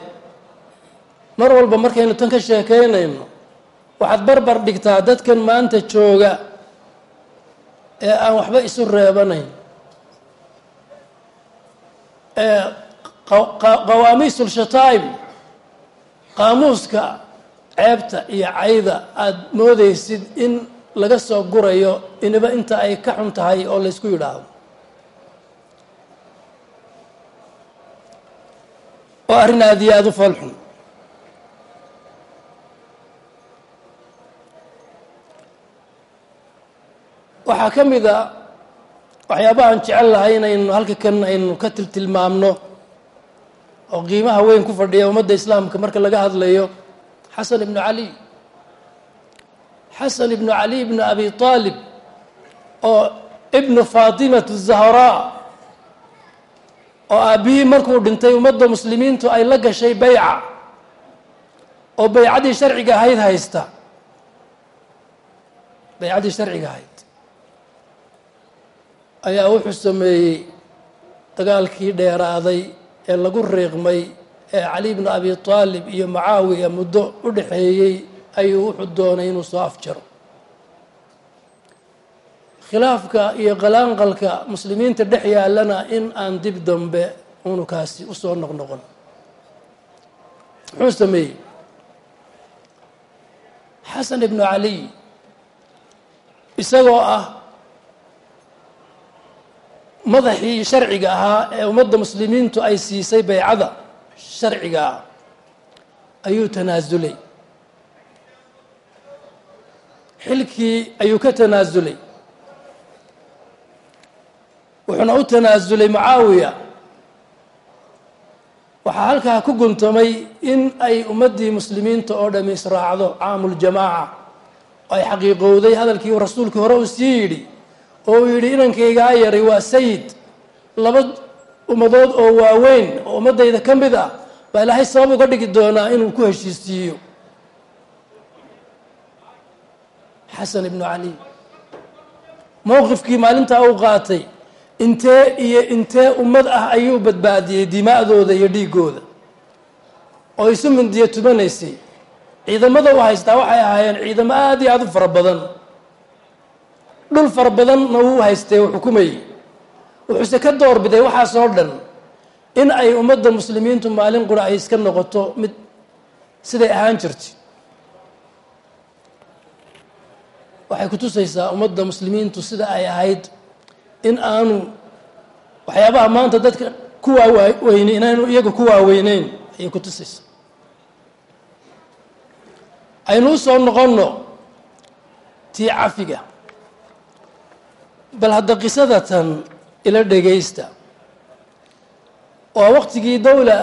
Mar walba markaynu tan ka sheekaynayno waxaad barbar dhigtaa dadkan maanta jooga ee aan waxba isu reebanayn ee qawaamiisul shataa'im qaamuuska ceebta iyo cayda aada moodaysid in laga soo gurayo iniba inta ay ka xun tahay oo laysku yidhaahdo. Oo arrin aada iyo aada u foolxun waxaa ka mid a waxyaabahaan jecel lahay inaynu halka kan aynu ka tiltilmaamno oo qiimaha weyn ku fadhiya ummadda islaamka marka laga hadlayo xasan ibnu cali xasan ibnu cali ibnu abi aalib oo ibnu faatimatu zahraa oo aabbihii markuu dhintay ummadda muslimiintu ay la gashay bayca oo baycadii sharciga ahayd haysta. Baycadii sharciga ahayd. Ayaa wuxuu sameeyey dagaalkii dheeraaday ee lagu riiqmay ee cali bnu abi aalib iyo macaawiya muddo u dhaxeeyey ayuu wuxuu doonay inuu soo afjaro. Khilaafka iyo qalaanqalka muslimiinta dhex yaallana in aan dib dambe unukaasi u soo noqnoqon. Muxuu sameeyey? Xasan ibnu caliy isagoo ah madaxii sharciga ahaa ee ummadda muslimiintu ay siisay baycada sharciga ah ayuu tanaasulay xilkii ayuu ka tanaasulay wuxuuna u tanaasulay mucaawiya. Waxaa halkaa ku guntamay in ay ummaddii muslimiinta oo dhami israacdo caamuljamaaca oo ay xaqiiqowday hadalkii rasuulkii hore uu sii yidhi oo uu yidhi inankaygaa yari waa sayid. Laba ummadood oo waaweyn oo ummaddayda ka mid ah baa ilaahay sabab uga dhigi doonaa inuu ku heshiisiiyo. Xasan ibnu cali mowqifkii maalintaa uu qaatay intee iyo intee ummad ah ayuu badbaadiyey dimaa'dooda iyo dhiiggooda. Oo isu mindiya tumanaysay ciidamada u haystaa waxay ahaayeen ciidamo aada iyo aada u fara badan dhul fara badanna wuu haystay oo xukumayey wuxuuse ka doorbiday waxaasoo dhan in ay ummadda muslimiintu maalin qura ay iska noqoto mid siday ahaan jirtay. Waxay kutusaysaa ummadda muslimiintu sida ay ahayd in aanu waxyaabaha maanta dadka ku waaweyne inaanu iyaga ku waaweyneyn ayay kutusaysaa aynu u soo noqonno tii cafiga bal hadda qisadatan ila dhegaysta. Waa waqtigii dowla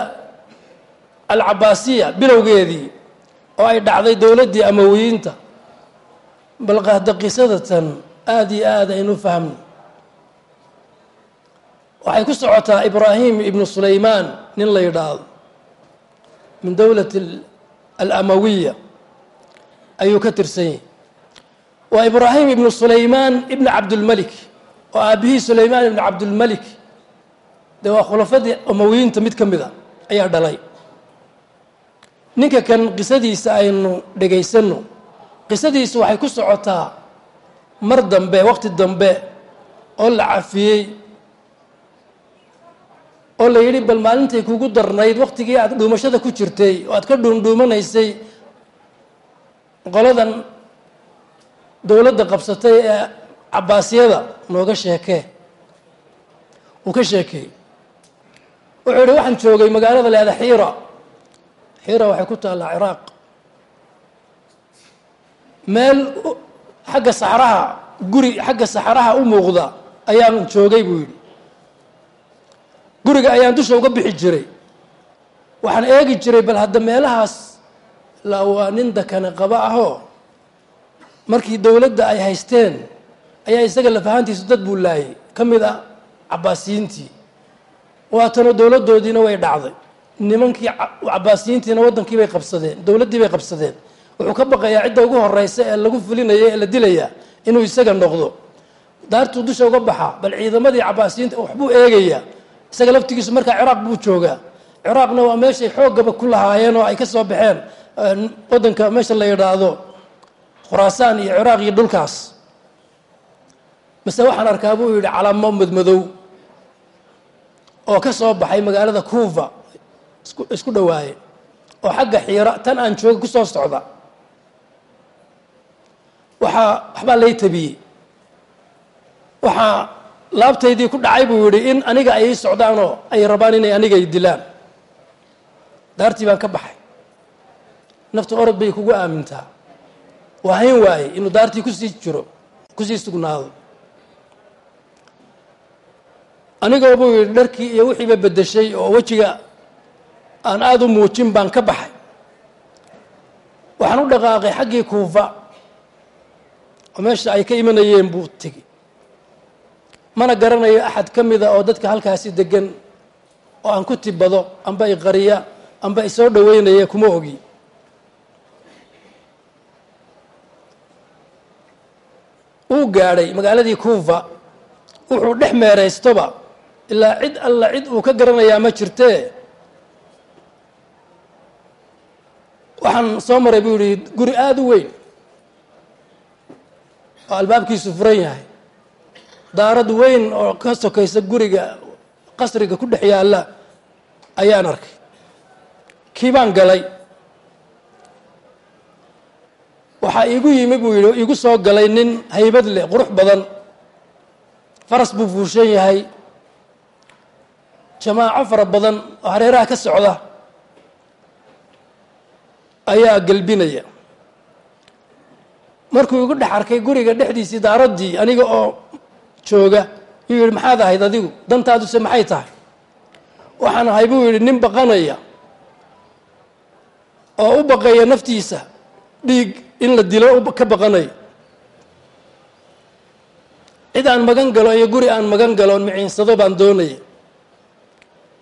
alcabaasiya bilowgeedii oo ay dhacday dowladdii amawiyiinta bal hadda qisadatan aada iyo aada aynu fahmno waxay ku socotaa ibraahim ibnu sulaymaan nin la yidhaahdo min dowlati alamawiya. Ayuu ka tirsan yahay waa ibraahim ibnu sulaymaan ibni cabdulmelik oo aabihii sulaymaan ibni cabdulmelik dee waa khulafadii umawiyiinta mid ka mid a ayaa dhalay. Ninka kan qisadiisa aynu dhegaysanno qisadiisu waxay ku socotaa mar dambe waqti dambe oo la cafiyey oo la yidhi bal maalintay kugu darnayd waqtigii aad dhuumashada ku jirtay oo aad ka dhuundhuumanaysay qoladan dowladda qabsatay ee cabbaasiyada nooga sheekee. Uu ka sheekeeyey wuxuu yidhi waxaan joogay magaalada leeda xiira. Xiira waxay ku taallaa ciraaq. Meel xagga saxraha guri xagga saxraha u muuqda ayaan joogay buu yidhi. Guriga ayaan dusha uga bixi jiray. Waxaan eegi jiray bal hadda meelahaas la waa nin dakane qaba ahoo markii dowladda ay haysteen ayaa isaga lafahantiisu dad buu laayay. Ka mid a cabbaasiyiintii waatana dowladdoodiina way dhacday. Nimankii cabbaasiyiintiina waddankii bay qabsadeen dowladdii bay qabsadeen. Wuxuu ka baqayaa cidda ugu horeysa ee lagu fulinaya ee la dilaya inuu isaga noqdo. Daartuu dusha uga baxa bal ciidamadii cabbaasiyiinta waxbuu eegayaa. Isaga laftigiisu markaa ciraaq buu joogaa. Ciraaqna waa meeshay xooggaba ku lahaayeen oo ay ka soo baxeen waddanka meesha la yidhaahdo khuraasaan iyo ciraaq iyo dhulkaas. Mase waxaan arkaa buu yidhi calaamo madmadow oo ka soo baxay magaalada kuufa isku dhawaaye oo xagga xiira tan aan jooga ku soo socda. Waxaa waxbaa lay tabiyey. Waxaa laabtaydii ku dhacay buu yidhi in aniga ay ii socdaanoo ay rabaan inay aniga i dilaan. Daartii baan ka baxay. Naftu orod bay kugu aamintaa waa hayn waaye inuu daartii ku sii jiro ku sii sugnaado anigoo buu yidhi dharkii iyo wixiiba beddeshay oo wejiga aan aada u muujin baan ka baxay. Waxaan u dhaqaaqay xaggii kuufa oo meesha ay ka imanayeen buu tegi. Mana garanayo axad ka mida oo dadka halkaasi degan oo aan ku tibado amba i qariya amba i soo dhaweynaya kuma ogi uu gaadhay magaaladii kuufa wuxuu dhex meeraystoba ilaa cid alla cid uu ka garanayaa ma jirtee waxaan soo maray buu yihi guri aada u weyn. Oo albaabkiisu furan yahay. Daarad weyn oo ka sokaysa guriga qasriga ku dhex yaalla ayaan arkay. Kii baan galay waxaa iigu yimi buu yidhi iigu soo galay nin haybad leh qurux badan. Faras buu fuushan yahay. Jamaaco fara badan oo hareeraha ka socda ayaa gelbinaya markuu igu dhex arkay guriga dhexdiisii daaraddii aniga oo jooga yuu yidhi maxaad ahayd adigu? Dantaaduse maxay tahay? Waxaan ahay buu yidhi nin baqanaya oo u baqaya naftiisa dhiig in la dilo ka baqanayo cid aan magan galo iyo guri aan magan galoon miciinsado baan doonaya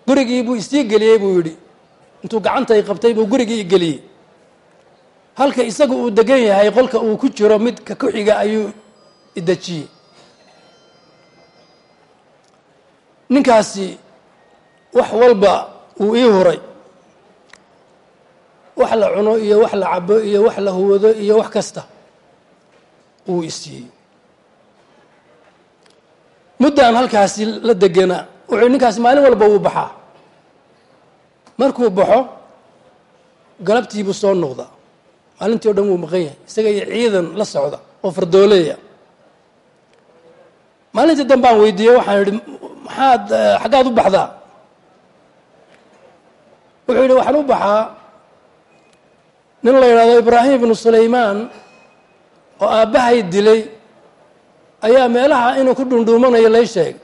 gurigii buu isii geliyey buu yidhi. Intuu gacanta i qabtay buu gurigii i geliyey. Halka isagu uu degan yahay qolka uu ku jiro midka ku xiga ayuu idejiyey ninkaasi wax walba uu ii huray wax la cuno iyo wax la cabo iyo wax la huwado iyo wax kasta uu isiiyey muddaan halkaasi la deganaa wuxuu ninkaasi maalin walba wuu baxaa. Markuu baxo galabtiibuu soo noqdaa maalintii o dhan wuu maqan yahay isaga iyo ciidan la socda oo fardooleeya. Maalintii dambaan weydiiyey waxaan idhi maxaad xaggaad u baxdaa? Wuxuu yidhi waxaan u baxaa nin la yidhahdo ibraahim ibnu sulaymaan oo aabbahay dilay ayaa meelaha inuu ku dhundhuumanayo lay sheegay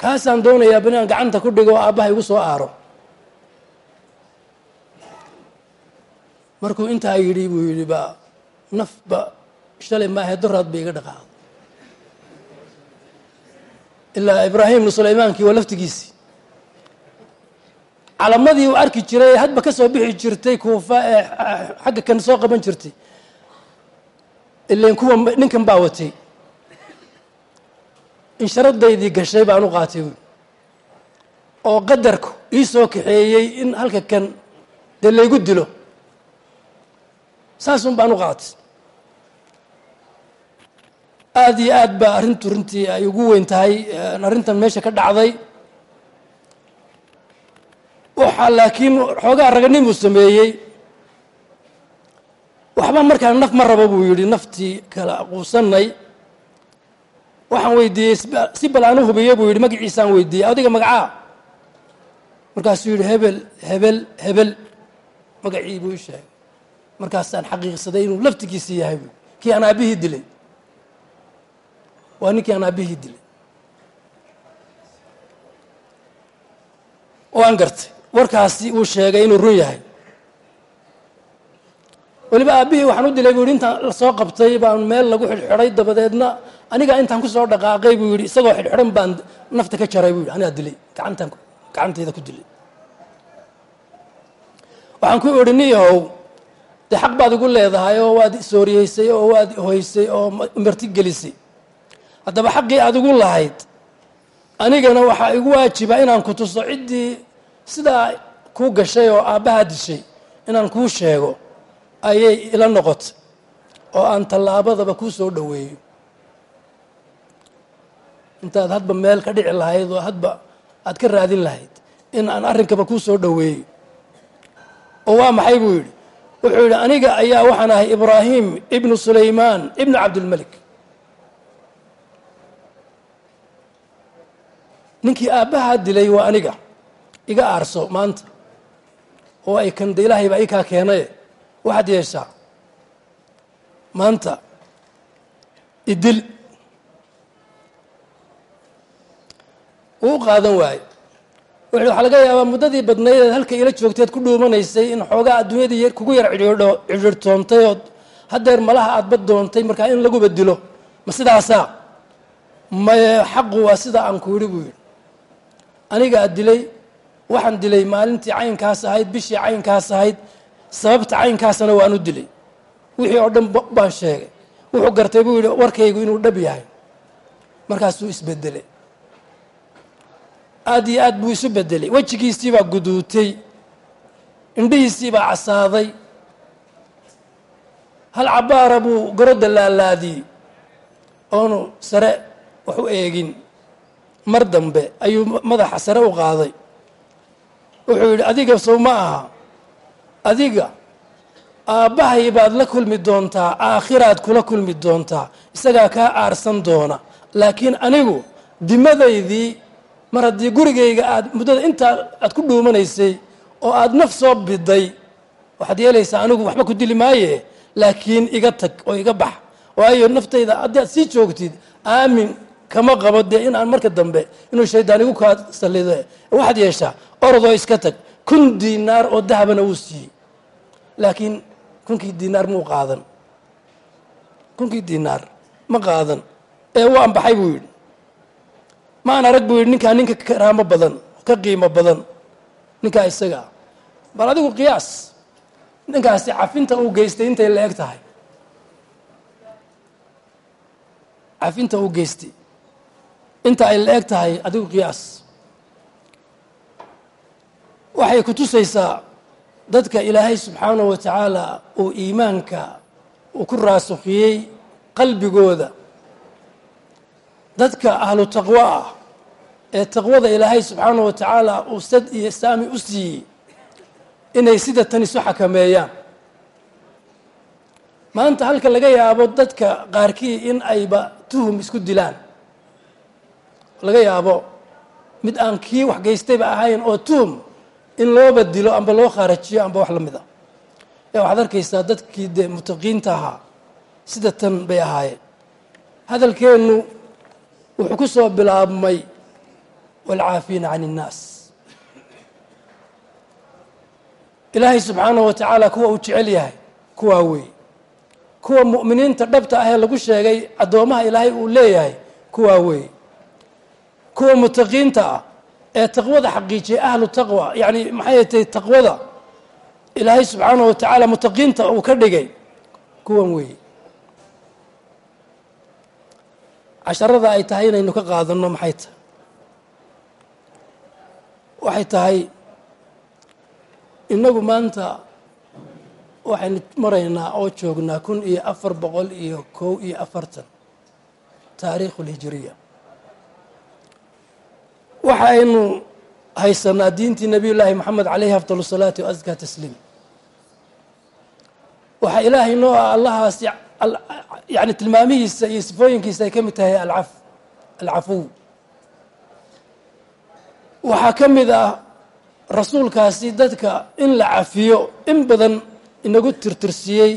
kaasaan doonayaa bani aan gacanta ku dhigo oo aabbahay igu soo aaro. Markuu intaa yidhi buu yidhi ba nafba shalay maahe doraad bay iga dhaqaaqday. Ilaa ibraahim ibnu sulaymankii waa laftigiisii calamadii uu arki jiray hadba ka soo bixi jirtay kuufa ee xagga kan soo qaban jirtay. Ilan kuwa ninkan baa watay. Insharadaydii gashay baan u qaatay. Buui oo qadarku ii soo kaxeeyey in halka kan dee laygu dilo. Saasun baan u qaatay. Aada iyo aad baa arrintu runtii ay ugu weyn tahay arrintan meesha ka dhacday waxaa laakiin xoogaa raganimuu sameeyey. Waxba markaa naf ma rabo buu yidhi naftii kala quusanay waxaan weydiiyey si bal aan u hubiyo buu yidhi magaciisaan weydiiyey. Adiga magacaa. Markaasuu yidhi hebel hebel hebel. Magacii buu i sheegay. Markaasaan xaqiiqsaday inuu laftigiisii yahay buu kii aan aabihii dilay. Waa ninkii aan aabihii dilay. Waan gartay warkaasi uu sheegay inuu run yahay. Weliba aabihii waxaan u dilay buu yidhi intaan la soo qabtay baan meel lagu xidhxidhay dabadeedna anigaa intaan ku soo dhaqaaqay buu yidhi. Isagoo xidhxidhan baan nafta ka jaray buu yidhi. Anigaa dilay gacantaan gacantayda ku dilay. Waxaan ku idhi niyahow dee xaq baad igu leedahay oo waad sooriyeysay oo waad hoysay oo marti gelisay. Haddaba xaqii aad igu lahayd anigana waxaa igu waajiba inaan ku tuso ciddii sidaa kuu gashay oo aabbahaa dishay inaan kuu sheego ayay ila noqotay oo aan tallaabadaba kuu soo dhoweeyo. Intaad hadba meel ka dhici lahayd oo hadba aad ka raadin lahayd in aan arrinkaba kuu soo dhoweeyo. Oo waa maxay buu yidhi? Wuxuu yidhi aniga ayaa waxaan ahay ibraahim ibnu sulaymaan ibnu cabdilmelik ninkii aabbahaa dilay waa aniga iga aarso maanta oo ay kan de ilaahay baa ii kaa keenaye. Waxaad yeeshaa maanta idil. Wuu qaadan waaye waxaa laga yaabaa muddadii badnayd eed halka ila joogteed ku dhuumanaysay in xoogaa adduunyadii kugu yar cidhiidho cidhiirtoontay ood haddeer malaha aad bad doontay markaa in laguba dilo ma sidaasaa? Maye xaqu waa sida aan ku yidhi buu yidhi. Anigaa dilay waxaan dilay maalintii caynkaas ahayd bishii caynkaas ahayd sababta caynkaasana waan u dilay. Wixii oo dhan baan sheegay. Wuxuu gartay buu yidhi warkaygu inuu dhab yahay. Markaasuu isbedelay aada iyo aad buu isu bedelay wejigiisii baa guduutay. Indhihiisii baa casaaday. Hal cabaara buu gorodda laalaadiyey. Oonu sare wax u eegin. Mar dambe ayuu madaxa sare u qaaday wuxuu yidhi adiga sow ma aha. Adiga aabbahay baad la kulmi doontaa aakhiraad kula kulmi doontaa isagaa kaa aarsan doona. Laakiin anigu dimadaydii mar haddii gurigayga aad muddada intaa aad ku dhuumanaysay oo aad naf soo biday waxaad yeelaysaa anigu waxba ku dili maaye laakiin iga tag oo iga bax. Waayo naftayda haddii aad sii joogtid aamin kama qabo dee in aan marka dambe inuu shaydaan igu kaa salido waxaad yeeshaa orodoo iska tag. Kun diinaar oo dahabana wuu siiyey. Laakiin kunkii diinaar muu qaadan? Kunkii diinaar ma qaadan? Ee u anbaxay buu yidhi. Maan arag buu yidhi ninkaa ninka karaamo badan ka qiimo badan ninkaa isaga bal adigu qiyaas. Ninkaasi cafinta uu geystay intay la eg tahay. Cafinta uu geystay. Inta ay la eg tahay adigu qiyaas waxay ku tusaysaa dadka ilaahay subxaanahu wa tacaala uu iimaanka uu ku raasukhiyey qalbigooda. Dadka ahlu taqwo ah ee taqwada ilaahay subxaanahu wa tacaala uu sad iyo saami u siiyey inay sida tan isu xakameeyaan. Maanta halka laga yaabo dadka qaarkii in ayba tuhum isku dilaan. Laga yaabo mid aan kii wax geystayba ahayn oo tuhum in looba dilo amba loo khaarajiyo amba wax la mid a. Ee waxaad arkaysaa dadkii dee mutaqiinta ahaa sida tan bay ahaayeen. Hadalkeennu wuxuu ku soo bilaabmay waalcaafiina can innaas ilaahay subxaanahu wa tacaala kuwa uu jecel yahay kuwaa weeye kuwa mu'miniinta dhabta ah ee lagu sheegay addoomaha ilaahay uu leeyahay kuwaa weeye kuwa mutaqiinta ah ee taqwada xaqiijiyay ahlu taqwa yacni maxay tahay taqwada? Ilaahay subxaanahu wa tacaala mutaqiinta uu ka dhigay kuwan weeye. Casharada ay tahay inaynu ka qaadanno maxay tahay? Waxay tahay innagu maanta waxaynu maraynaa oo joognaa kun iyo afar boqol iyo kow iyo afartan taariikhu lhijiriya waxa aynu haysanaa diintii nabiy llaahi moxamed caleyhi afdal salaati wa askaa tasliim. Waxaa ilaahay noo ah allahaas yani tilmaamihiisa iyo sifooyinkiisa ay ka mid tahay alcaf alcafuw. Waxaa ka mid ah rasuulkaasi dadka in la cafiyo in badan inagu tirtirsiiyey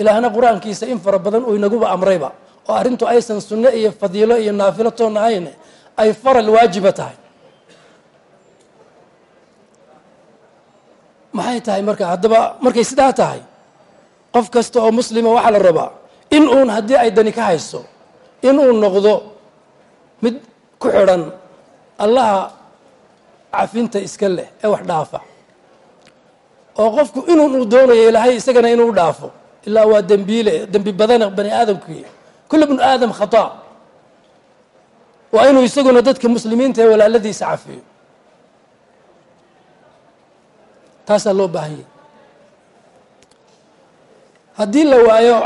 ilaahna qur'aankiisa in fara badan uu inaguba amrayba oo arrintu aysan sunno iyo fadiilo iyo naafilo toon ahayn ay faral waajiba tahay maxay tahay marka? Haddaba markay sidaa tahay qof kasta oo muslima waxaa la rabaa in uun haddii ay dani ka hayso in uu noqdo mid ku xidhan allaha cafinta iska leh ee wax dhaafa. Oo qofku inuun uu doonayo ilaahay isagana inuu dhaafo ilaa waa dembiile dembi badana bani aadamkii kullu bnu aadam khata. Waa inuu isaguna dadka muslimiinta ee walaaladiisa cafiyo taasaa loo baahanyay haddii la waayo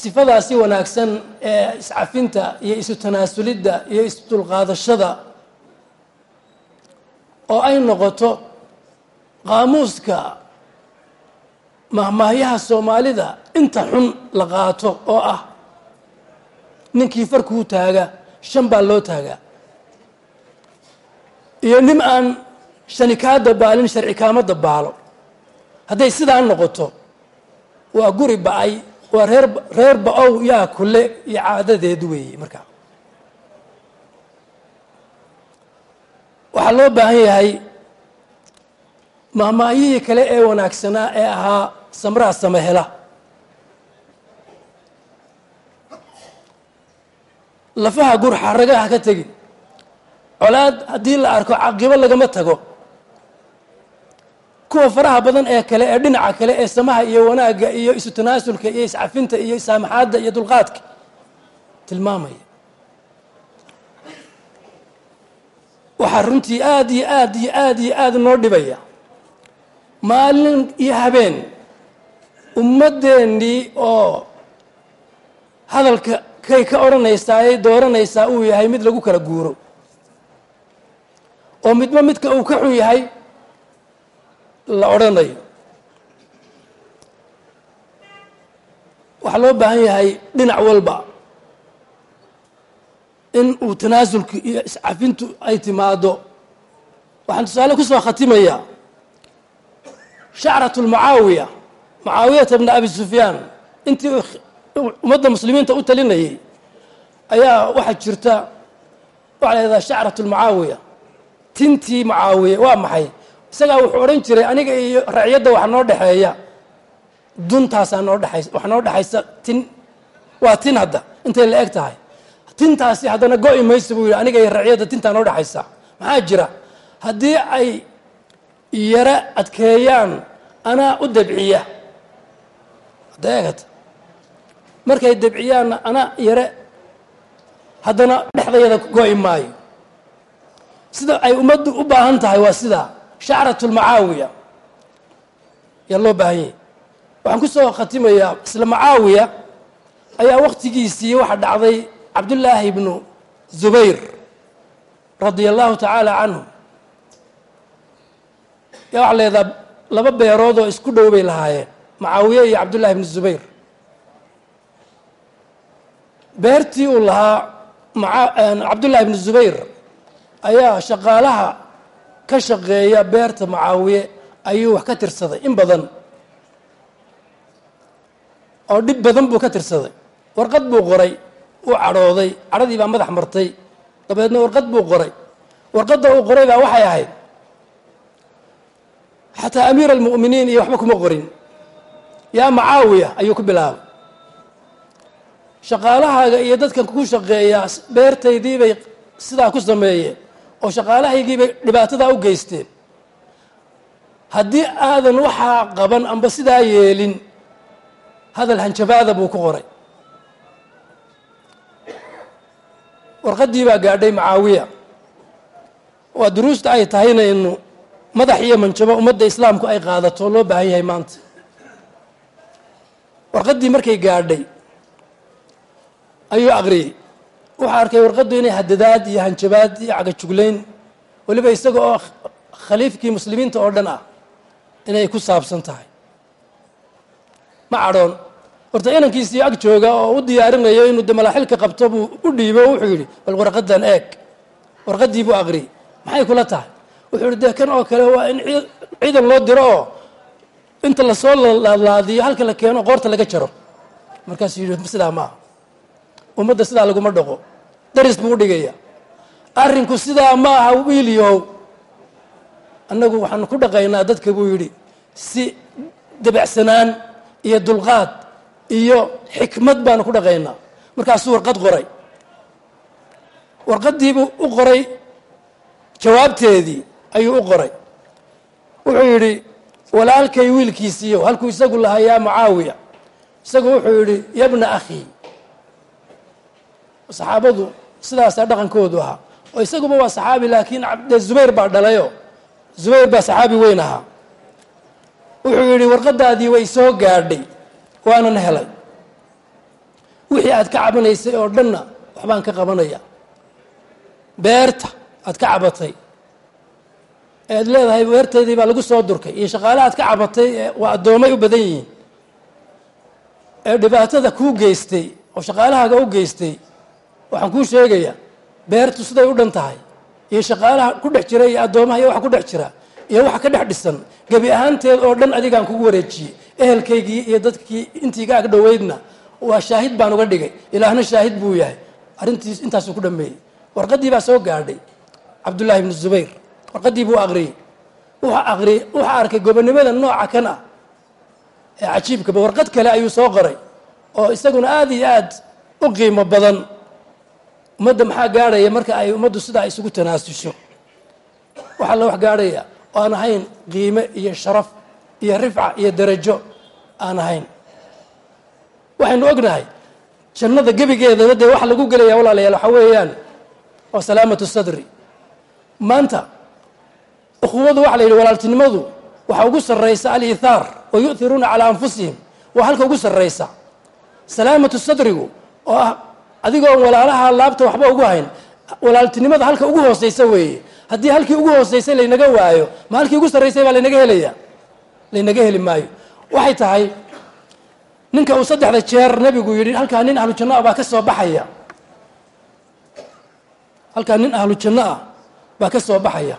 sifadaasi wanaagsan ee iscafinta iyo isu tanaasulidda iyo isdulqaadashada oo ay noqoto qaamuuska mahmaahyaha soomaalida inta xun la qaato oo ah ninkii farkuu taaga shan baa loo taagaa. Iyo nin aan shani kaa dabaalin sharci kaama dabaalo hadday sidaa noqoto waa guri ba'ay waa reer reer ba'ow yaa kule iyo caadadeed weeye markaa waxaa loo baahan yahay mahmaahyihii kale ee wanaagsanaa ee ahaa samraa samahela lafaha gur xaragaha ka tegin colaad haddii la arko caqibo lagama tago kuwa faraha badan ee kale ee dhinaca kale ee samaha iyo wanaagga iyo isu tanaasulka iyo iscafinta iyo saamaxaadda iyo dulqaadka. Tilmaamaya waxaa runtii aada iyo aad iyo aad iyo aada noo dhibaya. Maalin iyo habeen ummaddeennii oo hadalka kay ka odhanaysaa ay dooranaysaa uu yahay mid lagu kala guuro. Oo midba midka uu ka xun yahay la odhanayo. Waxaa loo baahan yahay dhinac walba. In uu tanaasulka iyo iscafintu ay timaado. Waxaan tusaale ku soo khatimayaa shacrat lmucaawiya mucaawiyata bna abi sufyaan. Intii ummadda muslimiinta u talinayay ayaa waxaa jirta waxaa la yahahdaa shacrat lmucaawiya tintii mucaawiya waa maxay isagaa wuxuu odhan jiray aniga iyo racyadda wax noo dhexeeya duntaasaa noo dhexaysa wax noo dhexaysa tin waa tin hadda intay la eg tahay. Tintaasi haddana go-i mayso buu yidhi aniga iyo racyadda tintaa noo dhexaysa maxaa jira? Haddii ay yaro adkeeyaan anaa u dabciya. Hadda eegata markay dabciyaanna anaa yare haddana dhexdayada go-i maayo sida ay ummaddu u baahan tahay waa sidaa shacrat lmacaawiya yaa loo baahan yahy waxaan ku soo khatimayaa isla macaawiya ayaa wakhtigiisii waxaa dhacday cabdullaahi ibnu zubayr radia allahu tacaala canhu. Yaa waxaa leedaa laba beerood oo isku dhow bay lahaayeen macaawiye iyo cabdullahi ibnu zubayr. Beertii uu lahaa cabdullahi ibnu zubayr ayaa shaqaalaha ka shaqeeya beerta macaawiye ayuu wax ka tirsaday in badan. Oo dhib badan buu ka tirsaday. Warqad buu qoray uu cadhooday cadhadii baa madax martay. Dabeedna warqad buu qoray. Warqadda uu qoray baa waxay ahayd xataa amiira almu'miniin iyo waxba kuma qorin. Yaa macaawiya ayuu ku bilaabay. Shaqaalahaaga iyo dadkan ku shaqeeyaa beertaydii bay sidaa ku sameeyeen oo shaqaalahaygiibay dhibaatadaa u geysteen. Haddii aadan waxaa qaban amba sidaa yeelin hadal hanjabaada buu ku qoray. Warqaddii baa gaadhay macaawiya. Waa duruusta ay tahayna inu madax iyo manjabo ummadda islaamku ay qaadato loo baahan yahay maanta. Warqaddii markay gaadhay ayuu aqriyey wuxuu arkay warqaddu inay hadadaad iyo hanjabaad iyo cagajuglayn weliba isaga oo khaliifkii muslimiinta oo dhan ah inay ku saabsan tahay. Ma cadhoon horta inankiisii ag jooga oo u diyaarinayo inuu de malaaxilka qabto buu u dhiibo wuxuu yidhi bal warqaddan eeg warqaddii buu aqriyey. Maxay kula tahay? Wuxuu yihi dee kan oo kale waa in ciidan loo diro oo inta la soo laadlaadiyo halka la keeno qoorta laga jaro. Markaasuu yidhi sidaa maaha ummadda sidaa laguma dhaqo. Daris buu u dhigaya arrinku sidaa ma aha wiilyahow annagu waxaanu ku dhaqaynaa dadka buu yidhi si dabacsanaan iyo dulqaad iyo xikmad baanu ku dhaqaynaa. Markaasuu warqad qoray. Warqaddiibuu u qoray jawaabteedii ayuu u qoray. Wuxuu yidhi walaalkay wiilkiisiiyo halkuu isagu lahaa yaa mucaawiya? Isagu wuxuu yidhi yabna akhii saxaabadu sidaasaa dhaqankoodu ahaa. oo isaguba waa saxaabi laakiin de zubayr baa dhalayo. Zubayr baa saxaabi weyn ahaa. Wuxuu yidhi warqadaadii way soo gaadhay waanan helay. Wixii aad ka cabanaysay oo dhanna waxbaan ka qabanaya. Beerta aad ka cabatay ead leedahay beerteedii baa lagu soo durkay. Iyo shaqaalaha aad ka cabatay waa addoomay u badan yihiin. Ee dhibaatada kuu geystay oo shaqaalahaaga u geystay waxaan kuu sheegayaa beertu siday u dhan tahay. Iyo shaqaalaha ku dhex jira iyo addoomaha iyo waxa ku dhex jira iyo waxa ka dhex dhisan. Gebi ahaanteed oo dhan adigaan kugu wareejiyey ehelkaygii iyo dadkii intiiga ag dhoweydna waa shaahid baan uga dhigay. Ilaahna shaahid buu yahay. Arrintiis intaasuu ku dhameeyey warqaddii baa soo gaadhay cabdullaahi ibnu zubayr. Warqaddii buu aqriyey. Wuxuu aqriyey wuxuu arkay gobonimada nooca kan ah ee cajiibkaba warqad kale ayuu soo qoray oo isaguna aada iyo aad u qiimo badan ummadda maxaa gaadhaya marka ay ummaddu sidaa isugu tanaasusho waxaa la wax gaadhaya oo aan ahayn qiime iyo sharaf iyo rifca iyo darajo aan ahayn. Waxaynu ognahay jannada gebigeedana dee waxa lagu gelaya walaalayaal waxaa weeyaan waa salaamatu sadri. Maanta ukhuwadu waxa la yidhi walaaltinimadu waxaa ugu sarraysa aliithaar wa yu'hiruuna calaa anfusihim waa halka ugu sarraysa. Salaamatu sadrigu oo ah adigoon walaalaha laabta waxba ugu hayn. Walaaltinimada halka ugu hooseysa weeye. Haddii halkii ugu hooseysay laynaga waayo ma halkii ugu sarraysay baa laynaga helaya laynaga heli maayo. Waxay tahay ninka uu saddexda jeer nebigu yidhi halkaa nin ahlu janno ah baa ka soo baxaya. Halkaa nin ahlu janno ah baa ka soo baxaya.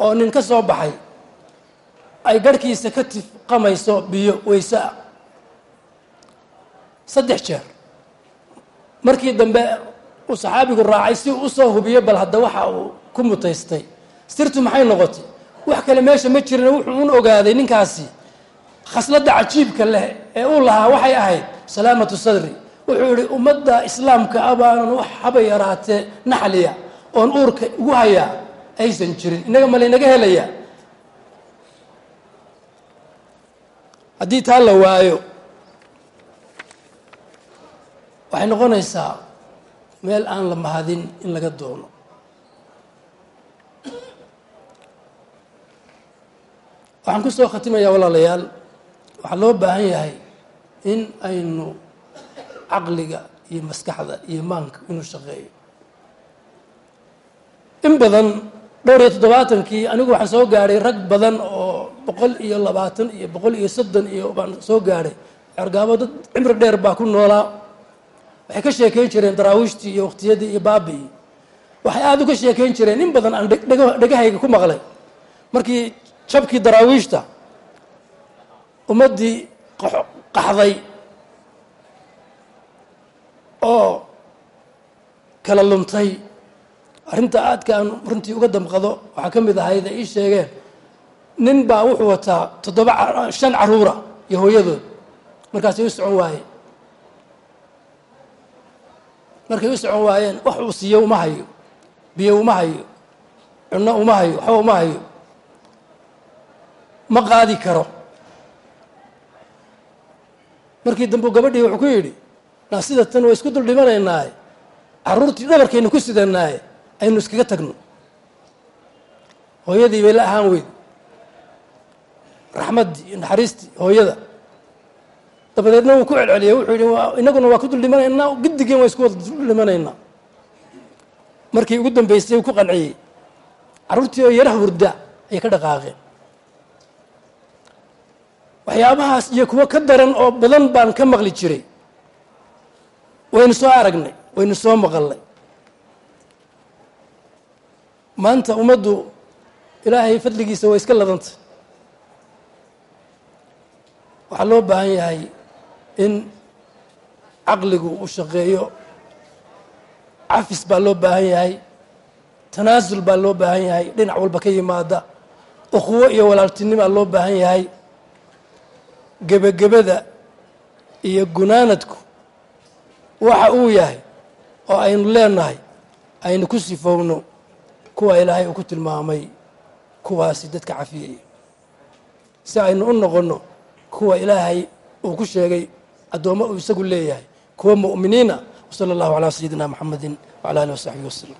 Oo nin ka soo baxay ay garhkiisa ka tifqamayso biyo weyse ah saddex jeer markii dambe uu saxaabigu raacay si uu u soo hubiyo bal hadda waxa uu ku mutaystay. Sirtu maxay noqotay? Wax kale meesha ma jirin wuxuu un ogaaday ninkaasi. Khasladda cajiibka leh ee uu lahaa waxay ahayd salaamatu sadri. Wuxuu yihi ummadda islaamka ah baanan wax haba yaraatee naxliya oon uurka ugu hayaa aysan jirin innaga ma laynaga helaya haddii taa la waayo waxay noqonaysaa meel aan la mahadin in laga doono. Waxaan ku soo khatimayaa walaalayaal. Waxaa loo baahan yahay in aynu caqliga iyo maskaxda iyo maanka inuu shaqeeyo. In badan dhowr iyo toddobaatankii anigu waxaan soo gaadhay rag badan oo boqol iyo labaatan iyo boqol iyo soddon iyo baan soo gaadhay cergaabo dad cimri dheer baa ku noolaa waxay ka sheekeyn jireen daraawiishtii iyo waqtiyadii iyo baabii. Waxay aada uga sheekeyn jireen in badan aan dhegahayga ku maqlay. Markii jabkii daraawiishta ummaddii qaxday oo kala lumtay arrinta aadka aan runtii uga damqado waxaa ka mid ahayd ay ii sheegeen nin baa wuxuu wataa toddoba shan caruura iyo hooyadood. Markaasay u socon waayeen markay u socon waayeen wax uu siiyo uma hayo biyo uma hayo cunno uma hayo waxba uma hayo. Ma qaadi karo. Markii dambe gabadhii wuxuu ku yidhi naa sida tan waa isku dul dhimanaynaaye carruurtii dhabarkaynu ku sidanaaye aynu iskaga tagno. Hooyadii bay la ahaan weyd raxmaddii naxariistii hooyada dabadeedna wuu ku celceliyey. Wuxuu yidhi inaguna waa ku dul dhimanaynaa giddigeen waa isku wada dul dhimanaynaa markii ugu dambeysay uu ku qanciyey. Carruurtii oo yaraha hurda ayay ka dhaqaaqeen. Waxyaabahaas iyo kuwo ka daran oo badan baan ka maqli jiray. Waynu soo aragnay waynu soo maqalnay. Maanta ummaddu ilaahay fadligiisa waa iska ladanta waxaa loo baahan yahay in caqligu u shaqeeyo cafis baa loo baahan yahay tanaasul baa loo baahan yahay dhinac walba ka yimaada ukhuwo iyo walaaltinimaa loo baahan yahay gebagabada iyo gunaanadku waxa uu yahay oo aynu leenahay aynu ku sifowno kuwa ilaahay uu ku tilmaamay kuwaasi dadka cafiyaya si aynu u noqonno kuwa ilaahay uu ku sheegay addoommo uu isagu leeyahay kuwa mu'miniina wsala allahu calaa sayidina maxamedin wcala alih wasaxbihi wasalam